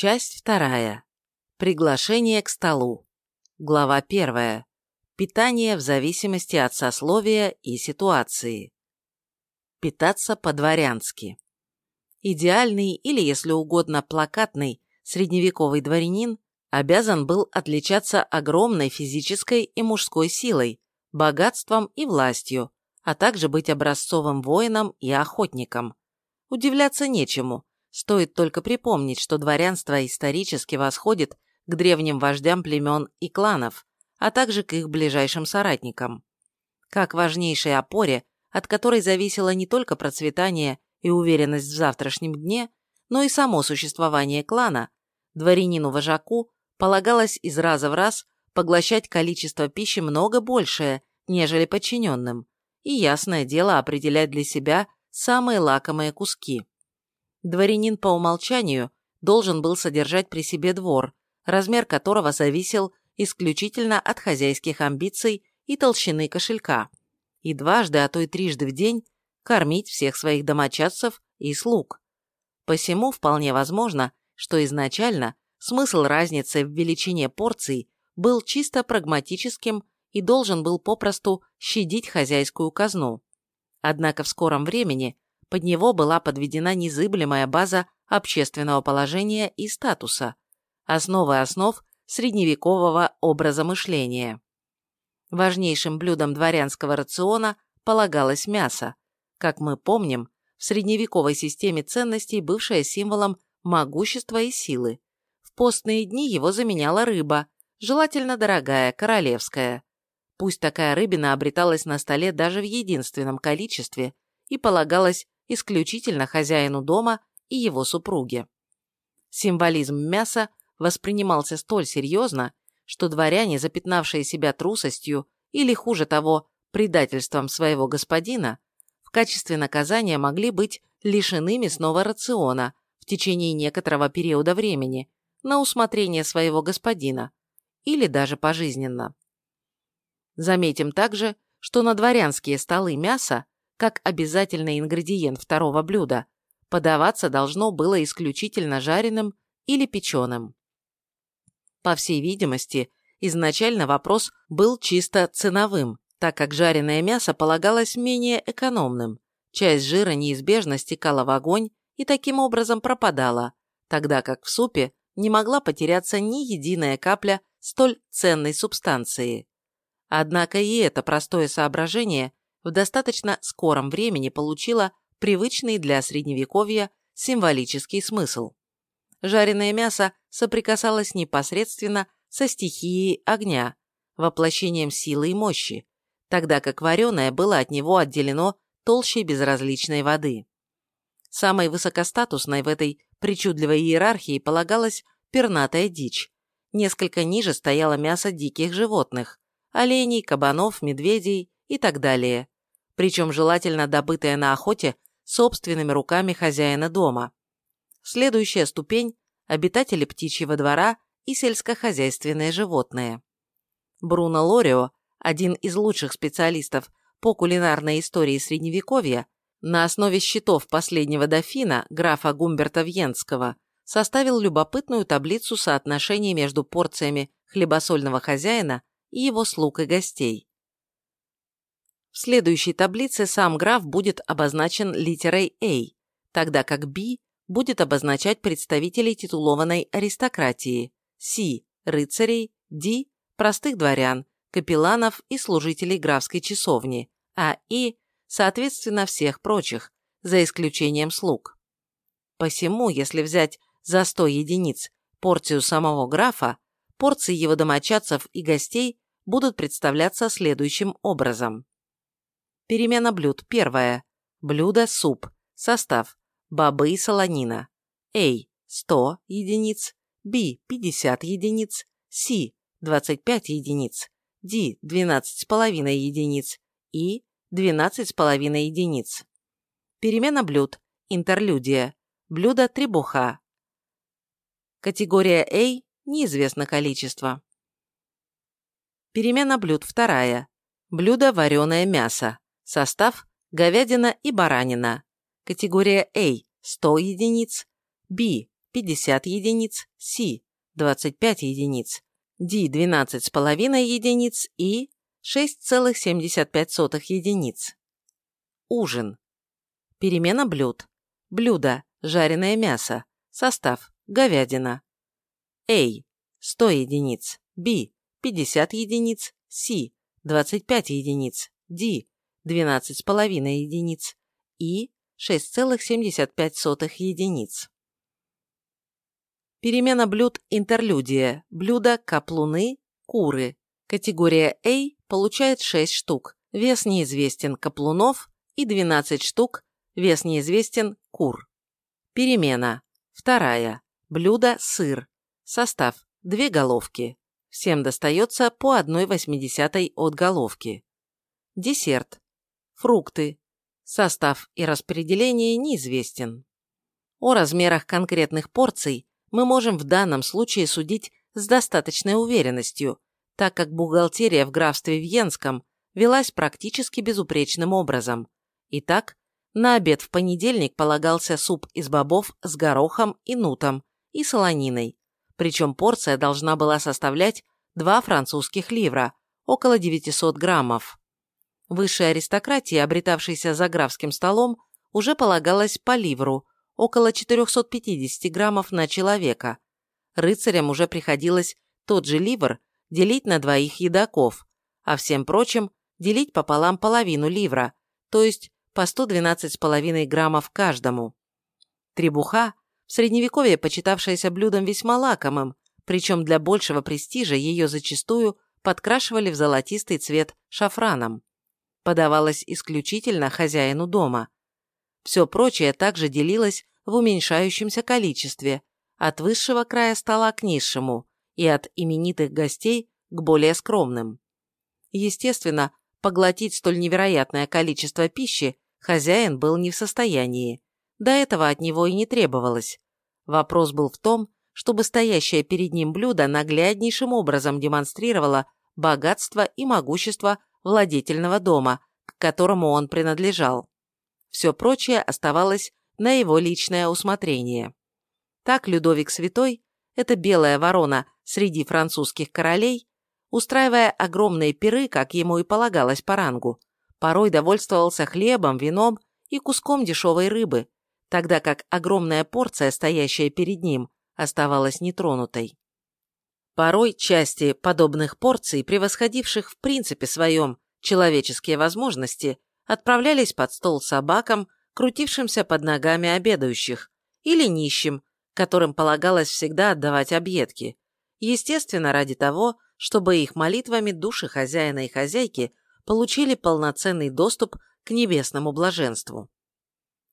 Часть вторая. Приглашение к столу. Глава первая. Питание в зависимости от сословия и ситуации. Питаться по-дворянски. Идеальный или, если угодно, плакатный средневековый дворянин обязан был отличаться огромной физической и мужской силой, богатством и властью, а также быть образцовым воином и охотником. Удивляться нечему, стоит только припомнить, что дворянство исторически восходит к древним вождям племен и кланов, а также к их ближайшим соратникам. Как важнейшей опоре, от которой зависело не только процветание и уверенность в завтрашнем дне, но и само существование клана, дворянину-вожаку полагалось из раза в раз поглощать количество пищи много большее, нежели подчиненным, и, ясное дело, определять для себя самые лакомые куски. Дворянин по умолчанию должен был содержать при себе двор, размер которого зависел исключительно от хозяйских амбиций и толщины кошелька, и дважды, а то и трижды в день кормить всех своих домочадцев и слуг. Посему вполне возможно, что изначально смысл разницы в величине порций был чисто прагматическим и должен был попросту щадить хозяйскую казну. Однако в скором времени под него была подведена незыблемая база общественного положения и статуса, основы основ средневекового образа мышления. Важнейшим блюдом дворянского рациона полагалось мясо, как мы помним, в средневековой системе ценностей бывшее символом могущества и силы. В постные дни его заменяла рыба, желательно дорогая, королевская. Пусть такая рыбина обреталась на столе даже в единственном количестве и полагалась исключительно хозяину дома и его супруге. Символизм мяса воспринимался столь серьезно, что дворяне, запятнавшие себя трусостью или, хуже того, предательством своего господина, в качестве наказания могли быть лишены мясного рациона в течение некоторого периода времени на усмотрение своего господина или даже пожизненно. Заметим также, что на дворянские столы мясо как обязательный ингредиент второго блюда, подаваться должно было исключительно жареным или печеным. По всей видимости, изначально вопрос был чисто ценовым, так как жареное мясо полагалось менее экономным, часть жира неизбежно стекала в огонь и таким образом пропадала, тогда как в супе не могла потеряться ни единая капля столь ценной субстанции. Однако и это простое соображение в достаточно скором времени получила привычный для средневековья символический смысл. Жареное мясо соприкасалось непосредственно со стихией огня, воплощением силы и мощи, тогда как вареное было от него отделено толщей безразличной воды. Самой высокостатусной в этой причудливой иерархии полагалась пернатая дичь. Несколько ниже стояло мясо диких животных – оленей, кабанов, медведей и так далее, причем желательно добытое на охоте собственными руками хозяина дома. Следующая ступень – обитатели птичьего двора и сельскохозяйственные животные. Бруно Лорио, один из лучших специалистов по кулинарной истории Средневековья, на основе счетов последнего дофина, графа Гумберта Вьенского, составил любопытную таблицу соотношений между порциями хлебосольного хозяина и его слуг и гостей. В следующей таблице сам граф будет обозначен литерой A, тогда как B будет обозначать представителей титулованной аристократии, C – рыцарей, D – простых дворян, капелланов и служителей графской часовни, а E – соответственно всех прочих, за исключением слуг. Посему, если взять за 100 единиц порцию самого графа, порции его домочадцев и гостей будут представляться следующим образом. Перемена блюд. Первое. Блюдо суп. Состав. Бобы и солонина. A. 100 единиц. B. 50 единиц. C. 25 единиц. D. 12,5 единиц. И. 12,5 единиц. Перемена блюд. Интерлюдия. Блюдо требуха. Категория A. Неизвестно количество. Перемена блюд вторая. Блюдо вареное мясо. Состав – говядина и баранина. Категория A – 100 единиц. B – 50 единиц, C – 25 единиц, D – 12,5 единиц и 6,75 единиц. Ужин. Перемена блюд. Блюдо – жареное мясо. Состав – говядина. A – 100 единиц, B – 50 единиц, C – 25 единиц, D – 12,5 единиц и 6,75 единиц. Перемена блюд интерлюдия. Блюда каплуны, куры. Категория A получает 6 штук. Вес неизвестен каплунов и 12 штук. Вес неизвестен кур. Перемена. Вторая. Блюдо сыр. Состав. Две головки. Всем достается по 1,8 от головки. Десерт. Фрукты. Состав и распределение неизвестен. О размерах конкретных порций мы можем в данном случае судить с достаточной уверенностью, так как бухгалтерия в графстве Вьенском велась практически безупречным образом. Итак, на обед в понедельник полагался суп из бобов с горохом и нутом и солониной, причем порция должна была составлять 2 французских ливра, около 900 граммов. Высшей аристократии, обретавшейся за графским столом, уже полагалось по ливру, около 450 граммов на человека. Рыцарям уже приходилось тот же ливр делить на двоих едоков, а всем прочим делить пополам половину ливра, то есть по 112,5 граммов каждому. Требуха, в средневековье почитавшаяся блюдом весьма лакомым, причем для большего престижа ее зачастую подкрашивали в золотистый цвет шафраном. Подавалась исключительно хозяину дома. Все прочее также делилось в уменьшающемся количестве, от высшего края стола к низшему и от именитых гостей к более скромным. Естественно, поглотить столь невероятное количество пищи хозяин был не в состоянии. До этого от него и не требовалось. Вопрос был в том, чтобы стоящее перед ним блюдо нагляднейшим образом демонстрировало богатство и могущество владетельного дома, к которому он принадлежал. Все прочее оставалось на его личное усмотрение. Так Людовик Святой, эта белая ворона среди французских королей, устраивая огромные пиры, как ему и полагалось по рангу, порой довольствовался хлебом, вином и куском дешевой рыбы, тогда как огромная порция, стоящая перед ним, оставалась нетронутой. Порой части подобных порций, превосходивших в принципе своем человеческие возможности, отправлялись под стол собакам, крутившимся под ногами обедающих, или нищим, которым полагалось всегда отдавать объедки, естественно, ради того, чтобы их молитвами души хозяина и хозяйки получили полноценный доступ к небесному блаженству.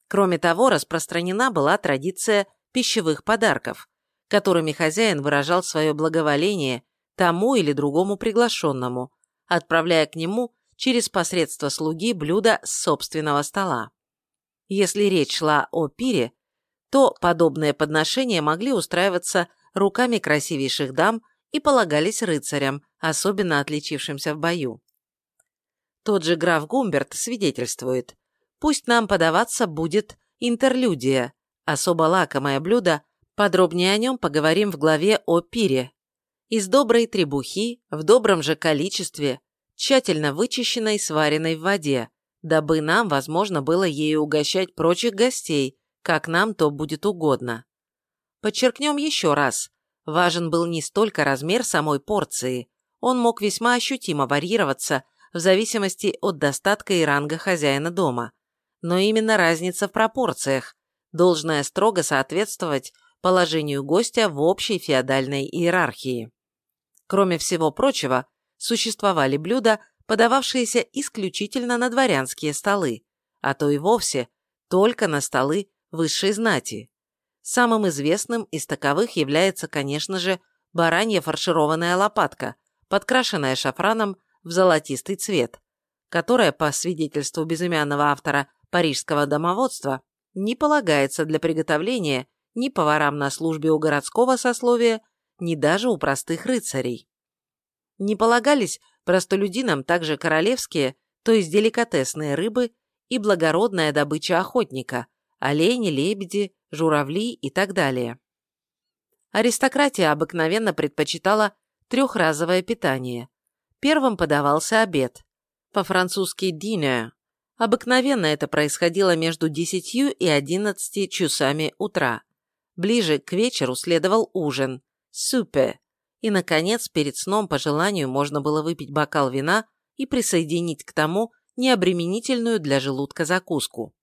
Кроме того, распространена была традиция пищевых подарков, которыми хозяин выражал свое благоволение тому или другому приглашенному, отправляя к нему через посредство слуги блюда с собственного стола. Если речь шла о пире, то подобные подношения могли устраиваться руками красивейших дам и полагались рыцарям, особенно отличившимся в бою. Тот же граф Гумберт свидетельствует, пусть нам подаваться будет интерлюдия, особо лакомое блюдо, подробнее о нем поговорим в главе о пире. Из доброй требухи, в добром же количестве, тщательно вычищенной и сваренной в воде, дабы нам возможно было ею угощать прочих гостей, как нам то будет угодно. Подчеркнем еще раз, важен был не столько размер самой порции, он мог весьма ощутимо варьироваться в зависимости от достатка и ранга хозяина дома, но именно разница в пропорциях, должная строго соответствовать положению гостя в общей феодальной иерархии. Кроме всего прочего, существовали блюда, подававшиеся исключительно на дворянские столы, а то и вовсе только на столы высшей знати. Самым известным из таковых является, конечно же, баранья фаршированная лопатка, подкрашенная шафраном в золотистый цвет, которая, по свидетельству безымянного автора парижского домоводства, не полагается для приготовления ни поварам на службе у городского сословия, ни даже у простых рыцарей. Не полагались простолюдинам также королевские, то есть деликатесные рыбы и благородная добыча охотника, олени, лебеди, журавли и так далее. Аристократия обыкновенно предпочитала трехразовое питание. Первым подавался обед, по-французски «dîner». Обыкновенно это происходило между 10 и 11 часами утра. Ближе к вечеру следовал ужин, супе, и, наконец, перед сном по желанию можно было выпить бокал вина и присоединить к тому необременительную для желудка закуску.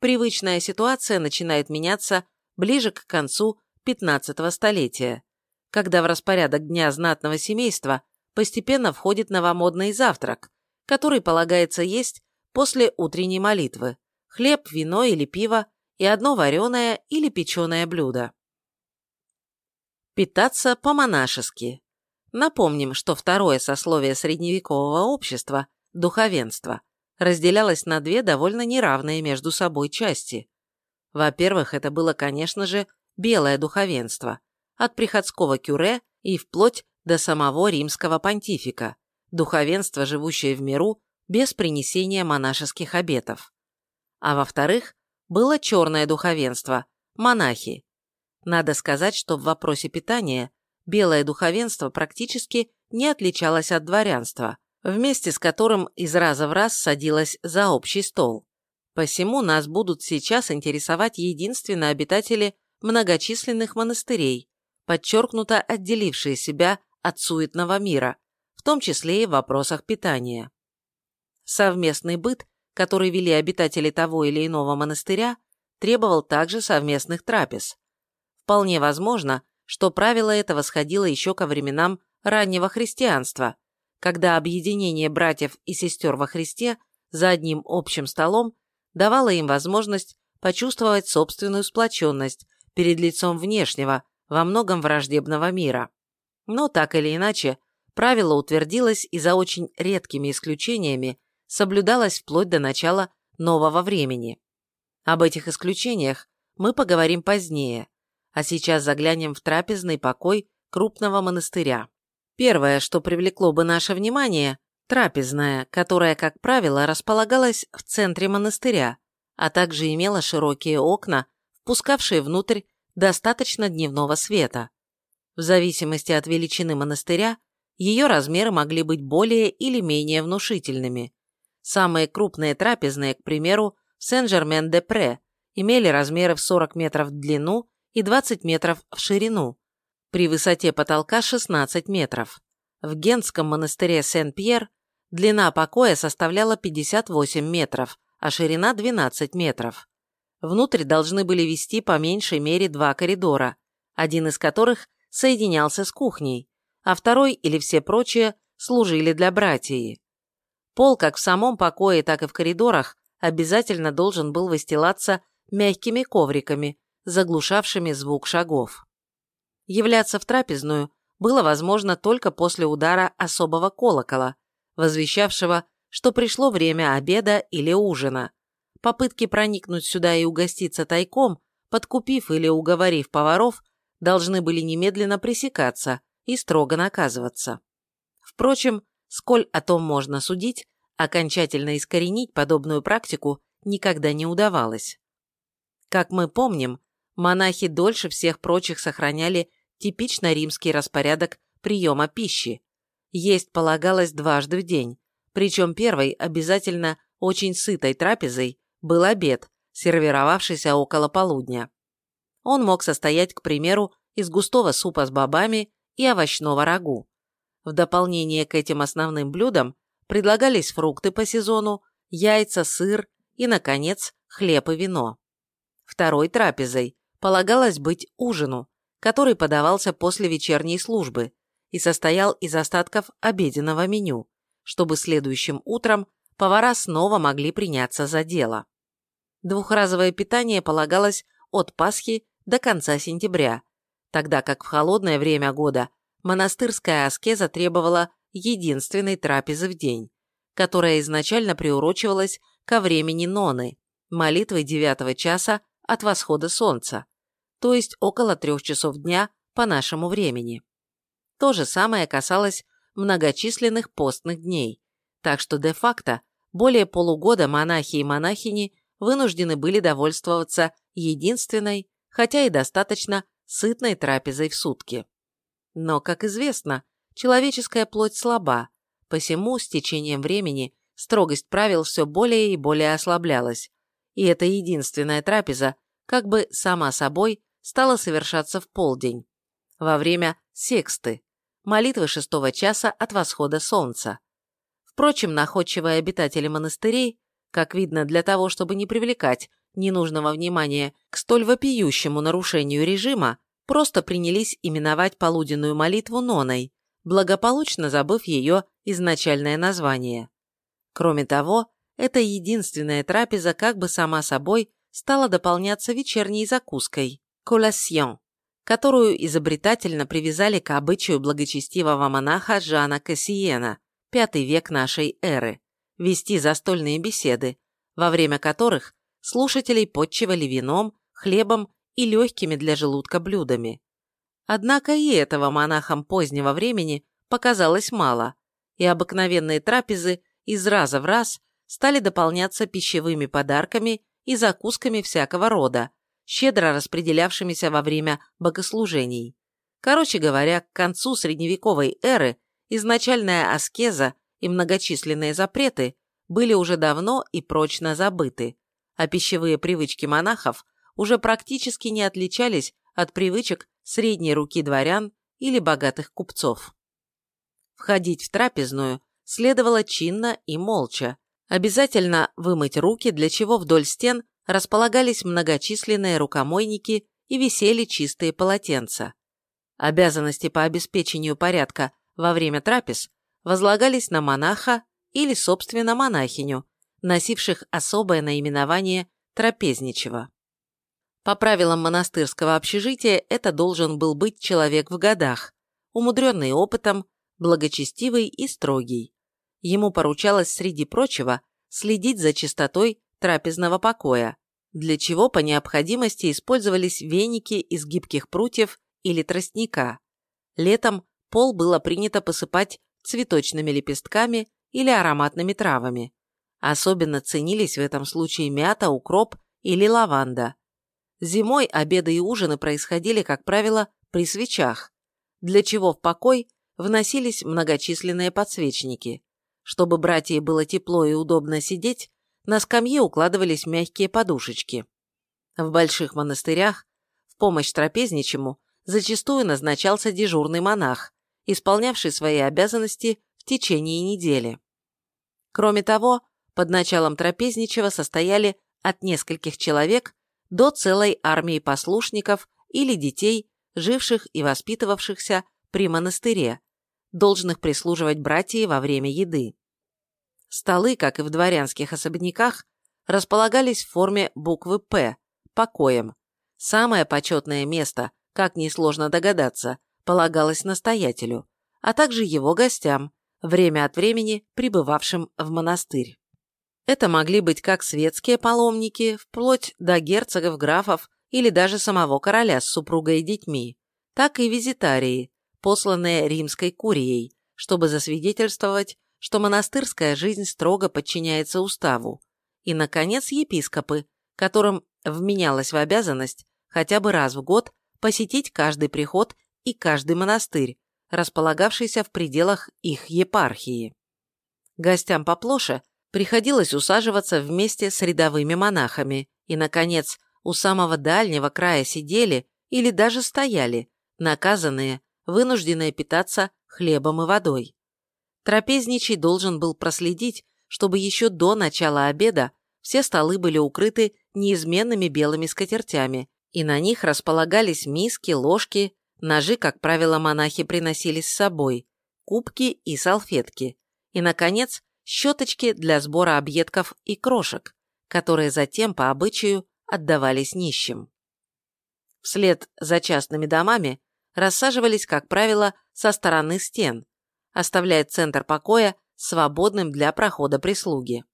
Привычная ситуация начинает меняться ближе к концу 15 столетия, когда в распорядок дня знатного семейства постепенно входит новомодный завтрак, который полагается есть после утренней молитвы, хлеб, вино или пиво и одно вареное или печеное блюдо. Питаться по-монашески. Напомним, что второе сословие средневекового общества – духовенство – разделялось на две довольно неравные между собой части. Во-первых, это было, конечно же, белое духовенство, от приходского кюре и вплоть до самого римского понтифика, духовенство, живущее в миру без принесения монашеских обетов. А во-вторых, было черное духовенство, монахи. Надо сказать, что в вопросе питания белое духовенство практически не отличалось от дворянства, вместе с которым из раза в раз садилось за общий стол. Посему нас будут сейчас интересовать единственно обитатели многочисленных монастырей, подчеркнуто отделившие себя от суетного мира, в том числе и в вопросах питания. Совместный быт, который вели обитатели того или иного монастыря, требовал также совместных трапез. Вполне возможно, что правило это восходило еще ко временам раннего христианства, когда объединение братьев и сестер во Христе за одним общим столом давало им возможность почувствовать собственную сплоченность перед лицом внешнего, во многом враждебного мира. Но так или иначе, правило утвердилось и за очень редкими исключениями соблюдалось вплоть до начала нового времени. Об этих исключениях мы поговорим позднее, а сейчас заглянем в трапезный покой крупного монастыря. Первое, что привлекло бы наше внимание – трапезная, которая, как правило, располагалась в центре монастыря, а также имела широкие окна, впускавшие внутрь достаточно дневного света. В зависимости от величины монастыря, ее размеры могли быть более или менее внушительными. Самые крупные трапезные, к примеру, в Сен-Жермен-де-Пре, имели размеры в 40 метров в длину и 20 метров в ширину, при высоте потолка 16 метров. В Генском монастыре Сен-Пьер длина покоя составляла 58 метров, а ширина 12 метров. Внутрь должны были вести по меньшей мере два коридора, один из которых соединялся с кухней, а второй или все прочие служили для братьев. Пол как в самом покое, так и в коридорах обязательно должен был выстилаться мягкими ковриками, заглушавшими звук шагов. Являться в трапезную было возможно только после удара особого колокола, возвещавшего, что пришло время обеда или ужина, Попытки проникнуть сюда и угоститься тайком, подкупив или уговорив поваров, должны были немедленно пресекаться и строго наказываться. Впрочем, сколь о том можно судить, окончательно искоренить подобную практику никогда не удавалось. Как мы помним, монахи дольше всех прочих сохраняли типично римский распорядок приема пищи. Есть полагалось дважды в день, причем первой обязательно очень сытой трапезой, был обед, сервировавшийся около полудня. Он мог состоять, к примеру, из густого супа с бобами и овощного рагу. В дополнение к этим основным блюдам предлагались фрукты по сезону, яйца, сыр и, наконец, хлеб и вино. Второй трапезой полагалось быть ужину, который подавался после вечерней службы и состоял из остатков обеденного меню, чтобы следующим утром повара снова могли приняться за дело. Двухразовое питание полагалось от Пасхи до конца сентября, тогда как в холодное время года монастырская аскеза требовала единственной трапезы в день, которая изначально приурочивалась ко времени Ноны, молитвы девятого часа от восхода солнца, то есть около трех часов дня по нашему времени. То же самое касалось многочисленных постных дней, так что де-факто более полугода монахи и монахини вынуждены были довольствоваться единственной, хотя и достаточно сытной трапезой в сутки. Но, как известно, человеческая плоть слаба, посему с течением времени строгость правил все более и более ослаблялась, и эта единственная трапеза как бы сама собой стала совершаться в полдень, во время сексты, молитвы шестого часа от восхода солнца. Впрочем, находчивые обитатели монастырей, как видно для того, чтобы не привлекать ненужного внимания к столь вопиющему нарушению режима, просто принялись именовать полуденную молитву Ноной, благополучно забыв ее изначальное название. Кроме того, эта единственная трапеза как бы сама собой стала дополняться вечерней закуской – коласьон, которую изобретательно привязали к обычаю благочестивого монаха Жана Кассиена, пятый век нашей эры, вести застольные беседы, во время которых слушателей подчивали вином, хлебом и легкими для желудка блюдами. Однако и этого монахам позднего времени показалось мало, и обыкновенные трапезы из раза в раз стали дополняться пищевыми подарками и закусками всякого рода, щедро распределявшимися во время богослужений. Короче говоря, к концу средневековой эры изначальная аскеза и многочисленные запреты были уже давно и прочно забыты, а пищевые привычки монахов уже практически не отличались от привычек средней руки дворян или богатых купцов. Входить в трапезную следовало чинно и молча. Обязательно вымыть руки, для чего вдоль стен располагались многочисленные рукомойники и висели чистые полотенца. Обязанности по обеспечению порядка во время трапез возлагались на монаха или, собственно, монахиню, носивших особое наименование трапезничего. По правилам монастырского общежития это должен был быть человек в годах, умудренный опытом, благочестивый и строгий ему поручалось, среди прочего, следить за чистотой трапезного покоя, для чего по необходимости использовались веники из гибких прутьев или тростника. Летом пол было принято посыпать цветочными лепестками или ароматными травами. Особенно ценились в этом случае мята, укроп или лаванда. Зимой обеды и ужины происходили, как правило, при свечах, для чего в покой вносились многочисленные подсвечники. Чтобы братьям было тепло и удобно сидеть, на скамье укладывались мягкие подушечки. В больших монастырях в помощь трапезничему зачастую назначался дежурный монах, исполнявший свои обязанности в течение недели. Кроме того, под началом трапезничего состояли от нескольких человек до целой армии послушников или детей, живших и воспитывавшихся при монастыре, должных прислуживать братьям во время еды. Столы, как и в дворянских особняках, располагались в форме буквы «П» – покоем. Самое почетное место, как несложно догадаться, полагалось настоятелю, а также его гостям, время от времени прибывавшим в монастырь. Это могли быть как светские паломники, вплоть до герцогов, графов или даже самого короля с супругой и детьми, так и визитарии, посланные римской курией, чтобы засвидетельствовать что монастырская жизнь строго подчиняется уставу, и, наконец, епископы, которым вменялось в обязанность хотя бы раз в год посетить каждый приход и каждый монастырь, располагавшийся в пределах их епархии. Гостям поплоше приходилось усаживаться вместе с рядовыми монахами, и, наконец, у самого дальнего края сидели или даже стояли, наказанные, вынужденные питаться хлебом и водой. Трапезничий должен был проследить, чтобы еще до начала обеда все столы были укрыты неизменными белыми скатертями, и на них располагались миски, ложки, ножи, как правило, монахи приносили с собой, кубки и салфетки, и, наконец, щеточки для сбора объедков и крошек, которые затем, по обычаю, отдавались нищим. Вслед за частными домами рассаживались, как правило, со стороны стен, оставляя центр покоя свободным для прохода прислуги.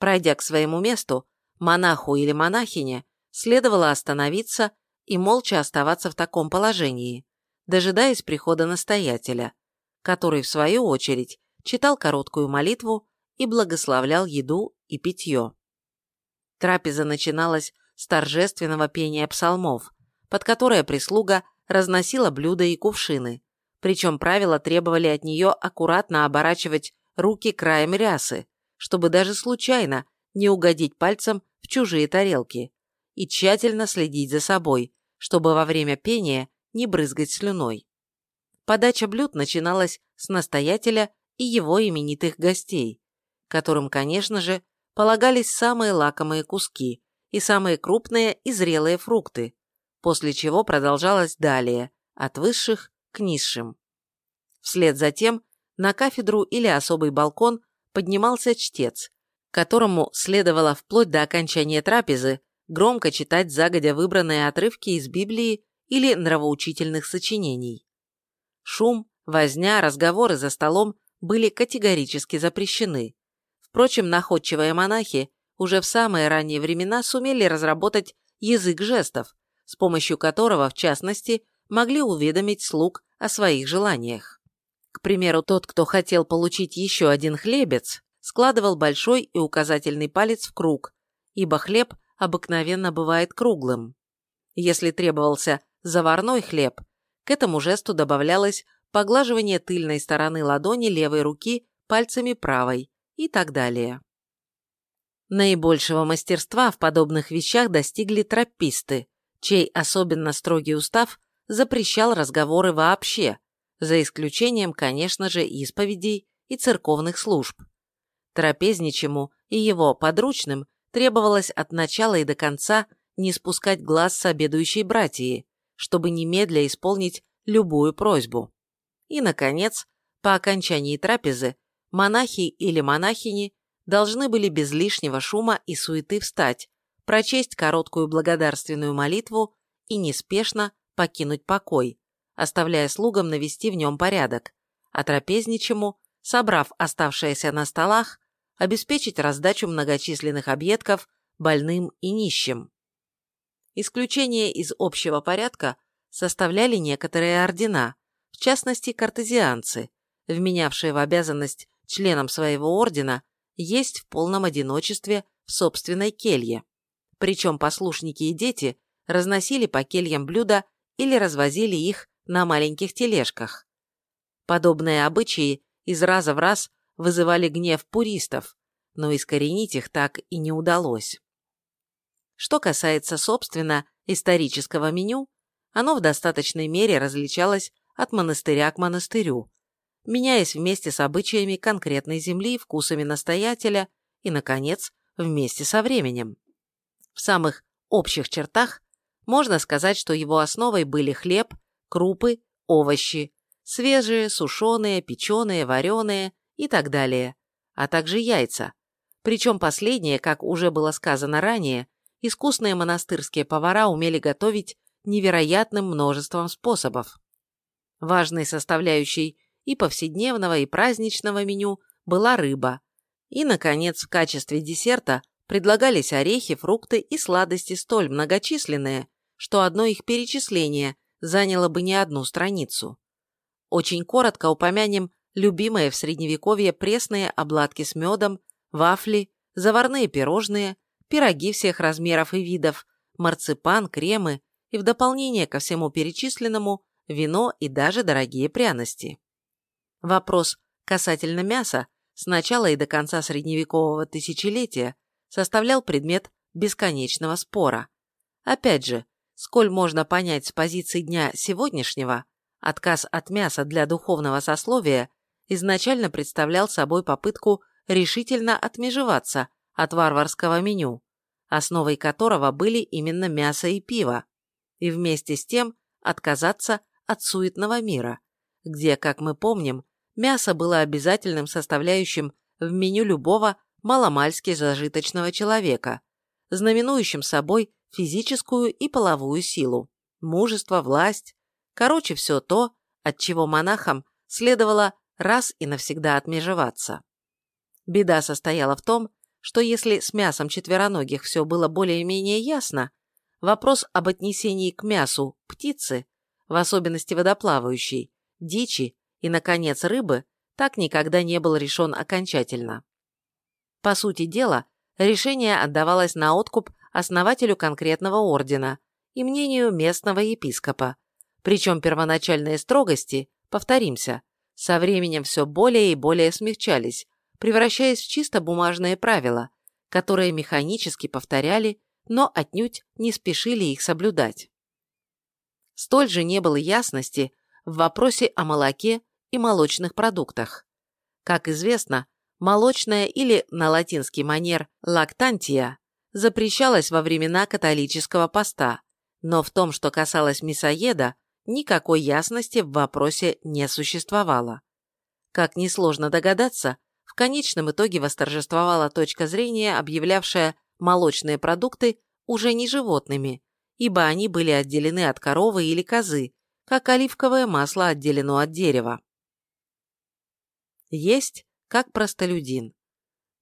Пройдя к своему месту, монаху или монахине следовало остановиться и молча оставаться в таком положении, дожидаясь прихода настоятеля, который, в свою очередь, читал короткую молитву и благословлял еду и питье. Трапеза начиналась с торжественного пения псалмов, под которое прислуга разносила блюда и кувшины, причем правила требовали от нее аккуратно оборачивать руки краем рясы, чтобы даже случайно не угодить пальцем в чужие тарелки, и тщательно следить за собой, чтобы во время пения не брызгать слюной. Подача блюд начиналась с настоятеля и его именитых гостей, которым, конечно же, полагались самые лакомые куски и самые крупные и зрелые фрукты, после чего продолжалось далее, от высших к низшим. Вслед за тем на кафедру или особый балкон поднимался чтец, которому следовало вплоть до окончания трапезы громко читать загодя выбранные отрывки из Библии или нравоучительных сочинений. Шум, возня, разговоры за столом были категорически запрещены. Впрочем, находчивые монахи уже в самые ранние времена сумели разработать язык жестов, с помощью которого, в частности, могли уведомить слуг о своих желаниях. К примеру, тот, кто хотел получить еще один хлебец, складывал большой и указательный палец в круг, ибо хлеб обыкновенно бывает круглым. Если требовался заварной хлеб, к этому жесту добавлялось поглаживание тыльной стороны ладони левой руки пальцами правой и так далее. Наибольшего мастерства в подобных вещах достигли трописты, чей особенно строгий устав запрещал разговоры вообще, за исключением, конечно же, исповедей и церковных служб. Трапезничему и его подручным требовалось от начала и до конца не спускать глаз с обедающей братьи, чтобы немедля исполнить любую просьбу. И, наконец, по окончании трапезы монахи или монахини должны были без лишнего шума и суеты встать, прочесть короткую благодарственную молитву и неспешно покинуть покой, оставляя слугам навести в нем порядок, а трапезничему, собрав оставшееся на столах, обеспечить раздачу многочисленных объедков больным и нищим. Исключение из общего порядка составляли некоторые ордена, в частности картезианцы, вменявшие в обязанность членам своего ордена есть в полном одиночестве в собственной келье. Причем послушники и дети разносили по кельям блюда или развозили их на маленьких тележках. Подобные обычаи из раза в раз вызывали гнев пуристов, но искоренить их так и не удалось. Что касается, собственно, исторического меню, оно в достаточной мере различалось от монастыря к монастырю, меняясь вместе с обычаями конкретной земли, вкусами настоятеля и, наконец, вместе со временем. В самых общих чертах можно сказать, что его основой были хлеб, крупы, овощи, свежие, сушеные, печеные, вареные и так далее, а также яйца. Причем последние, как уже было сказано ранее, искусные монастырские повара умели готовить невероятным множеством способов. Важной составляющей и повседневного, и праздничного меню была рыба. И, наконец, в качестве десерта предлагались орехи, фрукты и сладости столь многочисленные, что одно их перечисление заняло бы не одну страницу. Очень коротко упомянем любимые в средневековье пресные обладки с медом, вафли, заварные пирожные, пироги всех размеров и видов, марципан, кремы и в дополнение ко всему перечисленному вино и даже дорогие пряности. Вопрос касательно мяса с начала и до конца средневекового тысячелетия составлял предмет бесконечного спора. Опять же, сколь можно понять с позиции дня сегодняшнего, отказ от мяса для духовного сословия изначально представлял собой попытку решительно отмежеваться от варварского меню, основой которого были именно мясо и пиво, и вместе с тем отказаться от суетного мира, где, как мы помним, мясо было обязательным составляющим в меню любого маломальски зажиточного человека, знаменующим собой физическую и половую силу, мужество, власть, короче, все то, от чего монахам следовало раз и навсегда отмежеваться. Беда состояла в том, что если с мясом четвероногих все было более-менее ясно, вопрос об отнесении к мясу птицы, в особенности водоплавающей, дичи и, наконец, рыбы, так никогда не был решен окончательно. По сути дела, решение отдавалось на откуп основателю конкретного ордена и мнению местного епископа. Причем первоначальные строгости, повторимся, со временем все более и более смягчались, превращаясь в чисто бумажные правила, которые механически повторяли, но отнюдь не спешили их соблюдать. Столь же не было ясности в вопросе о молоке и молочных продуктах. Как известно, молочная или на латинский манер лактантия запрещалась во времена католического поста, но в том, что касалось мясоеда, никакой ясности в вопросе не существовало. Как несложно догадаться, в конечном итоге восторжествовала точка зрения, объявлявшая молочные продукты уже не животными, ибо они были отделены от коровы или козы, как оливковое масло отделено от дерева. Есть как простолюдин.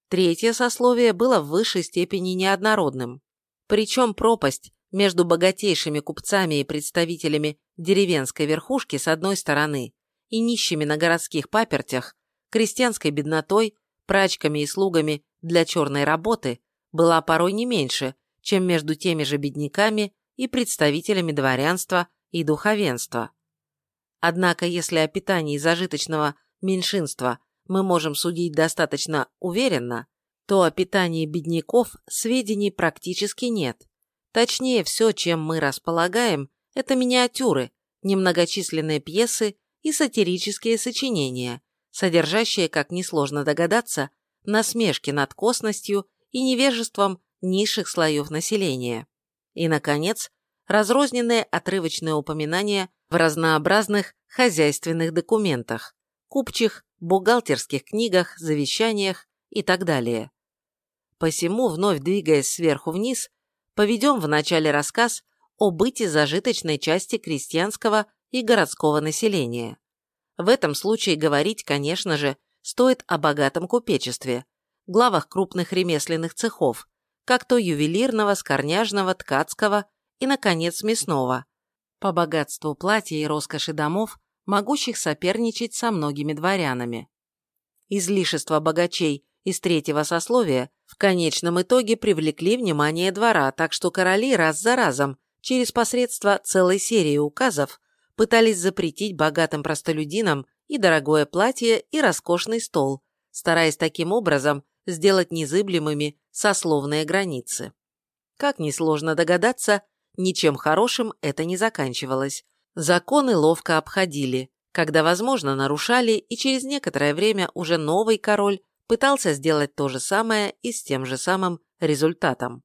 Третье сословие было в высшей степени неоднородным. Причем пропасть между богатейшими купцами и представителями деревенской верхушки с одной стороны и нищими на городских папертях, крестьянской беднотой, прачками и слугами для черной работы была порой не меньше, чем между теми же бедняками и представителями дворянства и духовенства. Однако, если о питании зажиточного меньшинства мы можем судить достаточно уверенно, то о питании бедняков сведений практически нет. Точнее, все, чем мы располагаем, это миниатюры, немногочисленные пьесы и сатирические сочинения, содержащие, как несложно догадаться, насмешки над косностью и невежеством низших слоев населения. И, наконец, разрозненные отрывочные упоминания в разнообразных хозяйственных документах, купчих, бухгалтерских книгах, завещаниях и так далее. Посему, вновь двигаясь сверху вниз, поведем в начале рассказ о быте зажиточной части крестьянского и городского населения. В этом случае говорить, конечно же, стоит о богатом купечестве, главах крупных ремесленных цехов, как то ювелирного, скорняжного, ткацкого и, наконец, мясного, по богатству платья и роскоши домов, могущих соперничать со многими дворянами. Излишества богачей из третьего сословия в конечном итоге привлекли внимание двора, так что короли раз за разом, через посредство целой серии указов, пытались запретить богатым простолюдинам и дорогое платье, и роскошный стол, стараясь таким образом сделать незыблемыми сословные границы. Как несложно догадаться, ничем хорошим это не заканчивалось. Законы ловко обходили, когда возможно нарушали, и через некоторое время уже новый король пытался сделать то же самое и с тем же самым результатом.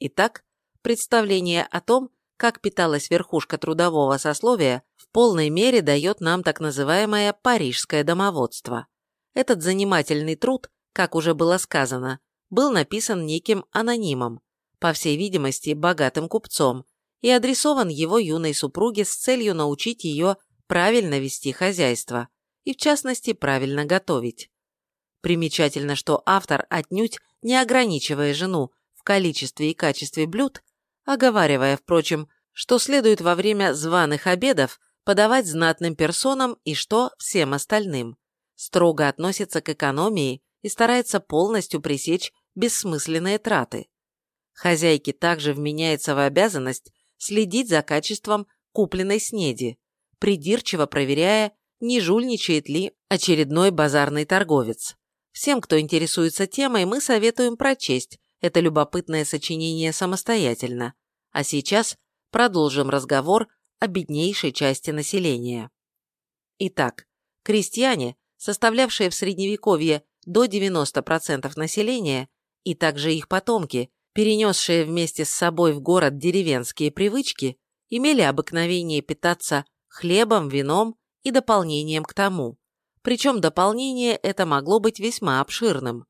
Итак, представление о том, как питалась верхушка трудового сословия, в полной мере дает нам так называемое парижское домоводство. Этот занимательный труд, как уже было сказано, был написан неким анонимом, по всей видимости, богатым купцом, и адресован его юной супруге с целью научить ее правильно вести хозяйство и, в частности, правильно готовить. Примечательно, что автор, отнюдь не ограничивая жену в количестве и качестве блюд, оговаривая, впрочем, что следует во время званых обедов подавать знатным персонам и что всем остальным. Строго относится к экономии и старается полностью пресечь бессмысленные траты. Хозяйке также вменяется в обязанность следить за качеством купленной снеди, придирчиво проверяя, не жульничает ли очередной базарный торговец. Всем, кто интересуется темой, мы советуем прочесть это любопытное сочинение самостоятельно. А сейчас продолжим разговор о беднейшей части населения. Итак, крестьяне, составлявшие в Средневековье до 90% населения, и также их потомки, перенесшие вместе с собой в город деревенские привычки, имели обыкновение питаться хлебом, вином и дополнением к тому. Причем дополнение это могло быть весьма обширным.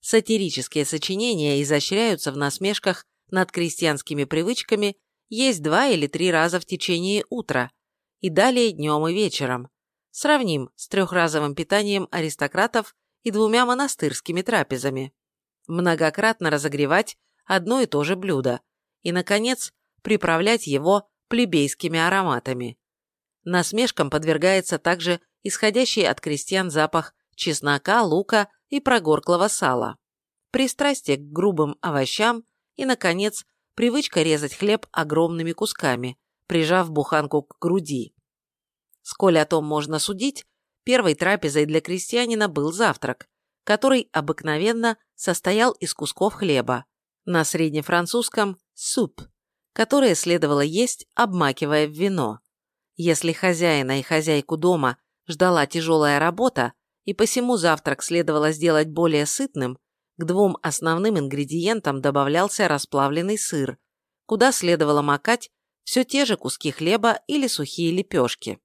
Сатирические сочинения изощряются в насмешках над крестьянскими привычками есть два или три раза в течение утра и далее днем и вечером. Сравним с трехразовым питанием аристократов и двумя монастырскими трапезами. Многократно разогревать одно и то же блюдо и, наконец, приправлять его плебейскими ароматами. Насмешкам подвергается также исходящий от крестьян запах чеснока, лука и прогорклого сала, пристрастие к грубым овощам и, наконец, привычка резать хлеб огромными кусками, прижав буханку к груди. Сколь о том можно судить, первой трапезой для крестьянина был завтрак, который обыкновенно состоял из кусков хлеба, на среднефранцузском «суп», которое следовало есть, обмакивая в вино. Если хозяина и хозяйку дома ждала тяжелая работа, и посему завтрак следовало сделать более сытным, к двум основным ингредиентам добавлялся расплавленный сыр, куда следовало макать все те же куски хлеба или сухие лепешки.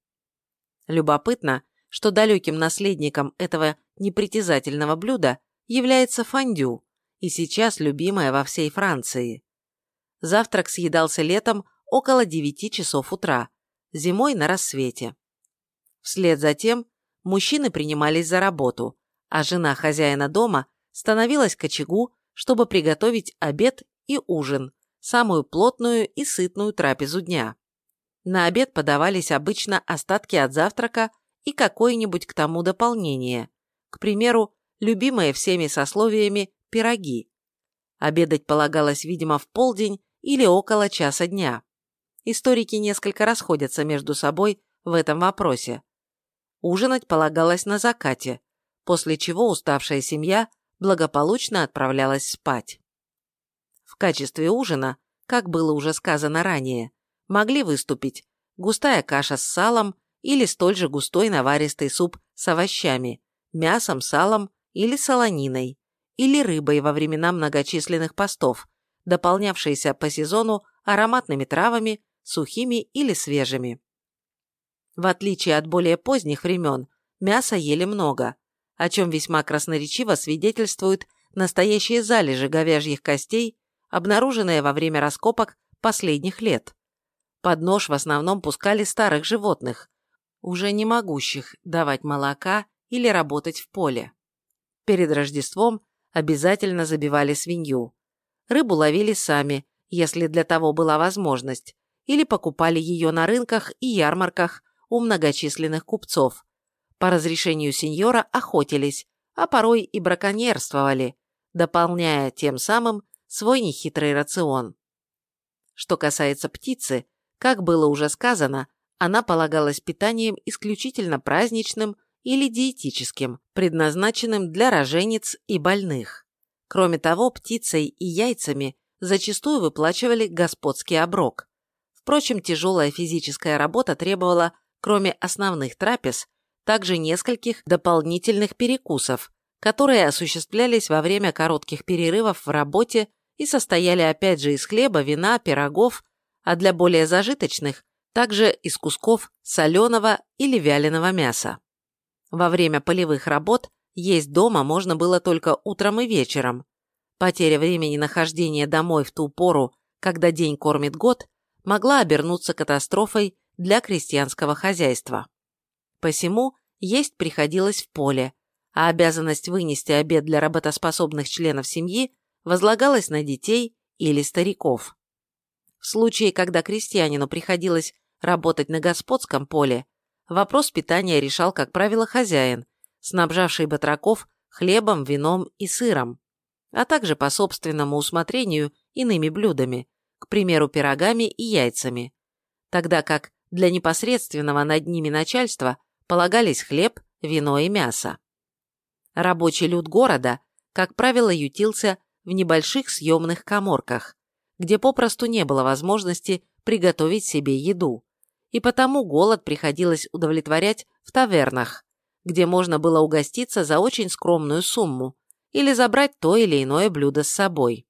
Любопытно, что далеким наследником этого непритязательного блюда является фондю, и сейчас любимое во всей Франции. Завтрак съедался летом около 9 часов утра, зимой на рассвете. Вслед за тем мужчины принимались за работу, а жена хозяина дома становилась к очагу, чтобы приготовить обед и ужин, самую плотную и сытную трапезу дня. На обед подавались обычно остатки от завтрака и какое-нибудь к тому дополнение, к примеру, любимые всеми сословиями пироги. Обедать полагалось, видимо, в полдень или около часа дня. Историки несколько расходятся между собой в этом вопросе. Ужинать полагалось на закате, после чего уставшая семья благополучно отправлялась спать. В качестве ужина, как было уже сказано ранее, могли выступить густая каша с салом или столь же густой наваристый суп с овощами, мясом, салом или солониной, или рыбой во времена многочисленных постов, дополнявшиеся по сезону ароматными травами, сухими или свежими. В отличие от более поздних времен, мяса ели много, о чем весьма красноречиво свидетельствуют настоящие залежи говяжьих костей, обнаруженные во время раскопок последних лет. Под нож в основном пускали старых животных, уже не могущих давать молока или работать в поле. Перед Рождеством обязательно забивали свинью. Рыбу ловили сами, если для того была возможность, или покупали ее на рынках и ярмарках у многочисленных купцов. По разрешению сеньора охотились, а порой и браконьерствовали, дополняя тем самым свой нехитрый рацион. Что касается птицы, как было уже сказано, она полагалась питанием исключительно праздничным или диетическим, предназначенным для рожениц и больных. Кроме того, птицей и яйцами зачастую выплачивали господский оброк. Впрочем, тяжелая физическая работа требовала, кроме основных трапез, также нескольких дополнительных перекусов, которые осуществлялись во время коротких перерывов в работе и состояли опять же из хлеба, вина, пирогов, а для более зажиточных – также из кусков соленого или вяленого мяса. Во время полевых работ есть дома можно было только утром и вечером. Потеря времени нахождения домой в ту пору, когда день кормит год, могла обернуться катастрофой для крестьянского хозяйства. Посему есть приходилось в поле, а обязанность вынести обед для работоспособных членов семьи возлагалась на детей или стариков. В случае, когда крестьянину приходилось работать на господском поле, вопрос питания решал, как правило, хозяин, снабжавший батраков хлебом, вином и сыром, а также по собственному усмотрению иными блюдами, к примеру, пирогами и яйцами, тогда как для непосредственного над ними начальства полагались хлеб, вино и мясо. Рабочий люд города, как правило, ютился в небольших съемных коморках, где попросту не было возможности приготовить себе еду, и потому голод приходилось удовлетворять в тавернах, где можно было угоститься за очень скромную сумму или забрать то или иное блюдо с собой.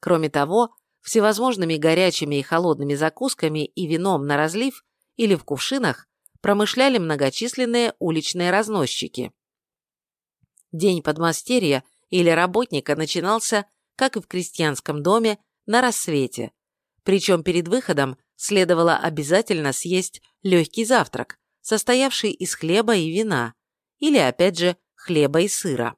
Кроме того, всевозможными горячими и холодными закусками и вином на разлив или в кувшинах промышляли многочисленные уличные разносчики. День подмастерья или работника начинался, как и в крестьянском доме, на рассвете, причем перед выходом следовало обязательно съесть легкий завтрак, состоявший из хлеба и вина, или, опять же, хлеба и сыра.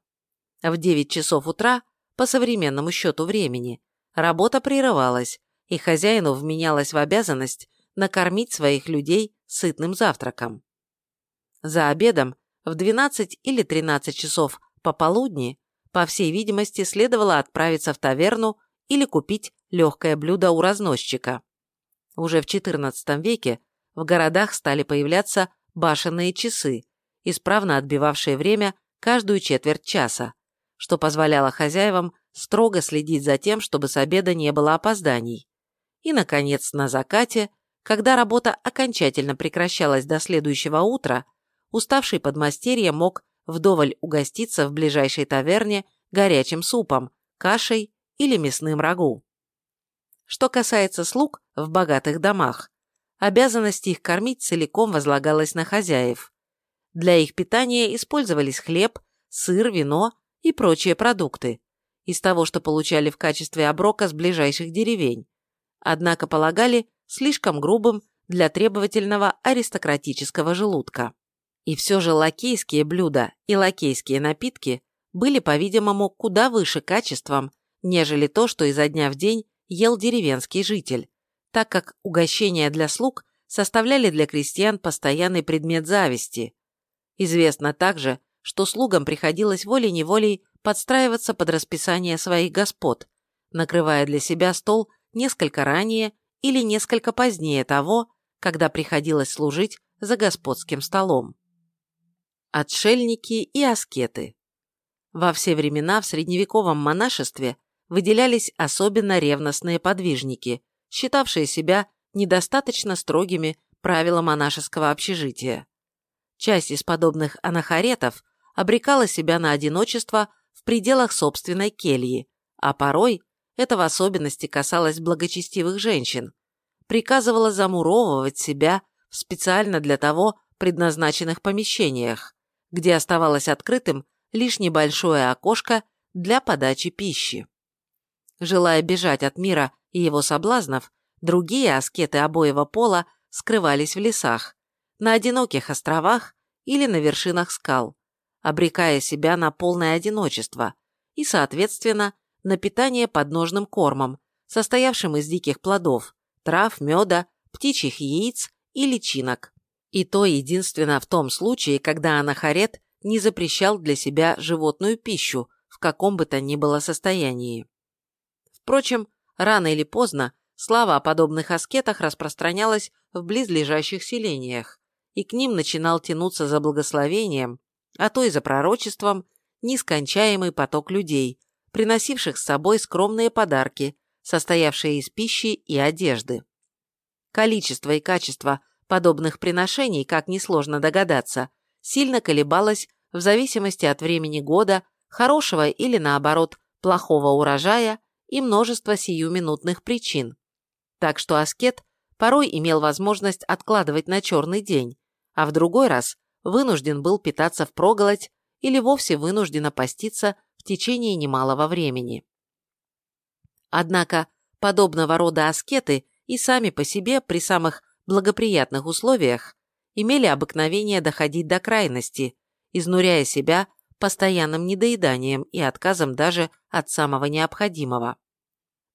В 9 часов утра, по современному счету времени, Работа прерывалась, и хозяину вменялась в обязанность накормить своих людей сытным завтраком. За обедом в 12 или 13 часов пополудни, по всей видимости, следовало отправиться в таверну или купить легкое блюдо у разносчика. Уже в XIV веке в городах стали появляться башенные часы, исправно отбивавшие время каждую четверть часа, что позволяло хозяевам строго следить за тем, чтобы с обеда не было опозданий. И, наконец, на закате, когда работа окончательно прекращалась до следующего утра, уставший подмастерье мог вдоволь угоститься в ближайшей таверне горячим супом, кашей или мясным рагу. Что касается слуг в богатых домах, обязанность их кормить целиком возлагалась на хозяев. Для их питания использовались хлеб, сыр, вино и прочие продукты из того, что получали в качестве оброка с ближайших деревень, однако полагали слишком грубым для требовательного аристократического желудка. И все же лакейские блюда и лакейские напитки были, по-видимому, куда выше качеством, нежели то, что изо дня в день ел деревенский житель, так как угощения для слуг составляли для крестьян постоянный предмет зависти. Известно также, что слугам приходилось волей-неволей подстраиваться под расписание своих господ, накрывая для себя стол несколько ранее или несколько позднее того, когда приходилось служить за господским столом. Отшельники и аскеты Во все времена в средневековом монашестве выделялись особенно ревностные подвижники, считавшие себя недостаточно строгими правила монашеского общежития. Часть из подобных анахаретов обрекала себя на одиночество в пределах собственной кельи, а порой, это в особенности касалось благочестивых женщин, приказывала замуровывать себя в специально для того предназначенных помещениях, где оставалось открытым лишь небольшое окошко для подачи пищи. Желая бежать от мира и его соблазнов, другие аскеты обоего пола скрывались в лесах, на одиноких островах или на вершинах скал, обрекая себя на полное одиночество и, соответственно, на питание подножным кормом, состоявшим из диких плодов, трав, меда, птичьих яиц и личинок. И то единственно в том случае, когда анахарет не запрещал для себя животную пищу в каком бы то ни было состоянии. Впрочем, рано или поздно слава о подобных аскетах распространялась в близлежащих селениях, и к ним начинал тянуться за благословением а то и за пророчеством, нескончаемый поток людей, приносивших с собой скромные подарки, состоявшие из пищи и одежды. Количество и качество подобных приношений, как несложно догадаться, сильно колебалось в зависимости от времени года, хорошего или, наоборот, плохого урожая и множества сиюминутных причин. Так что аскет порой имел возможность откладывать на черный день, а в другой раз вынужден был питаться впроголодь или вовсе вынужденно поститься в течение немалого времени. Однако подобного рода аскеты и сами по себе при самых благоприятных условиях имели обыкновение доходить до крайности, изнуряя себя постоянным недоеданием и отказом даже от самого необходимого.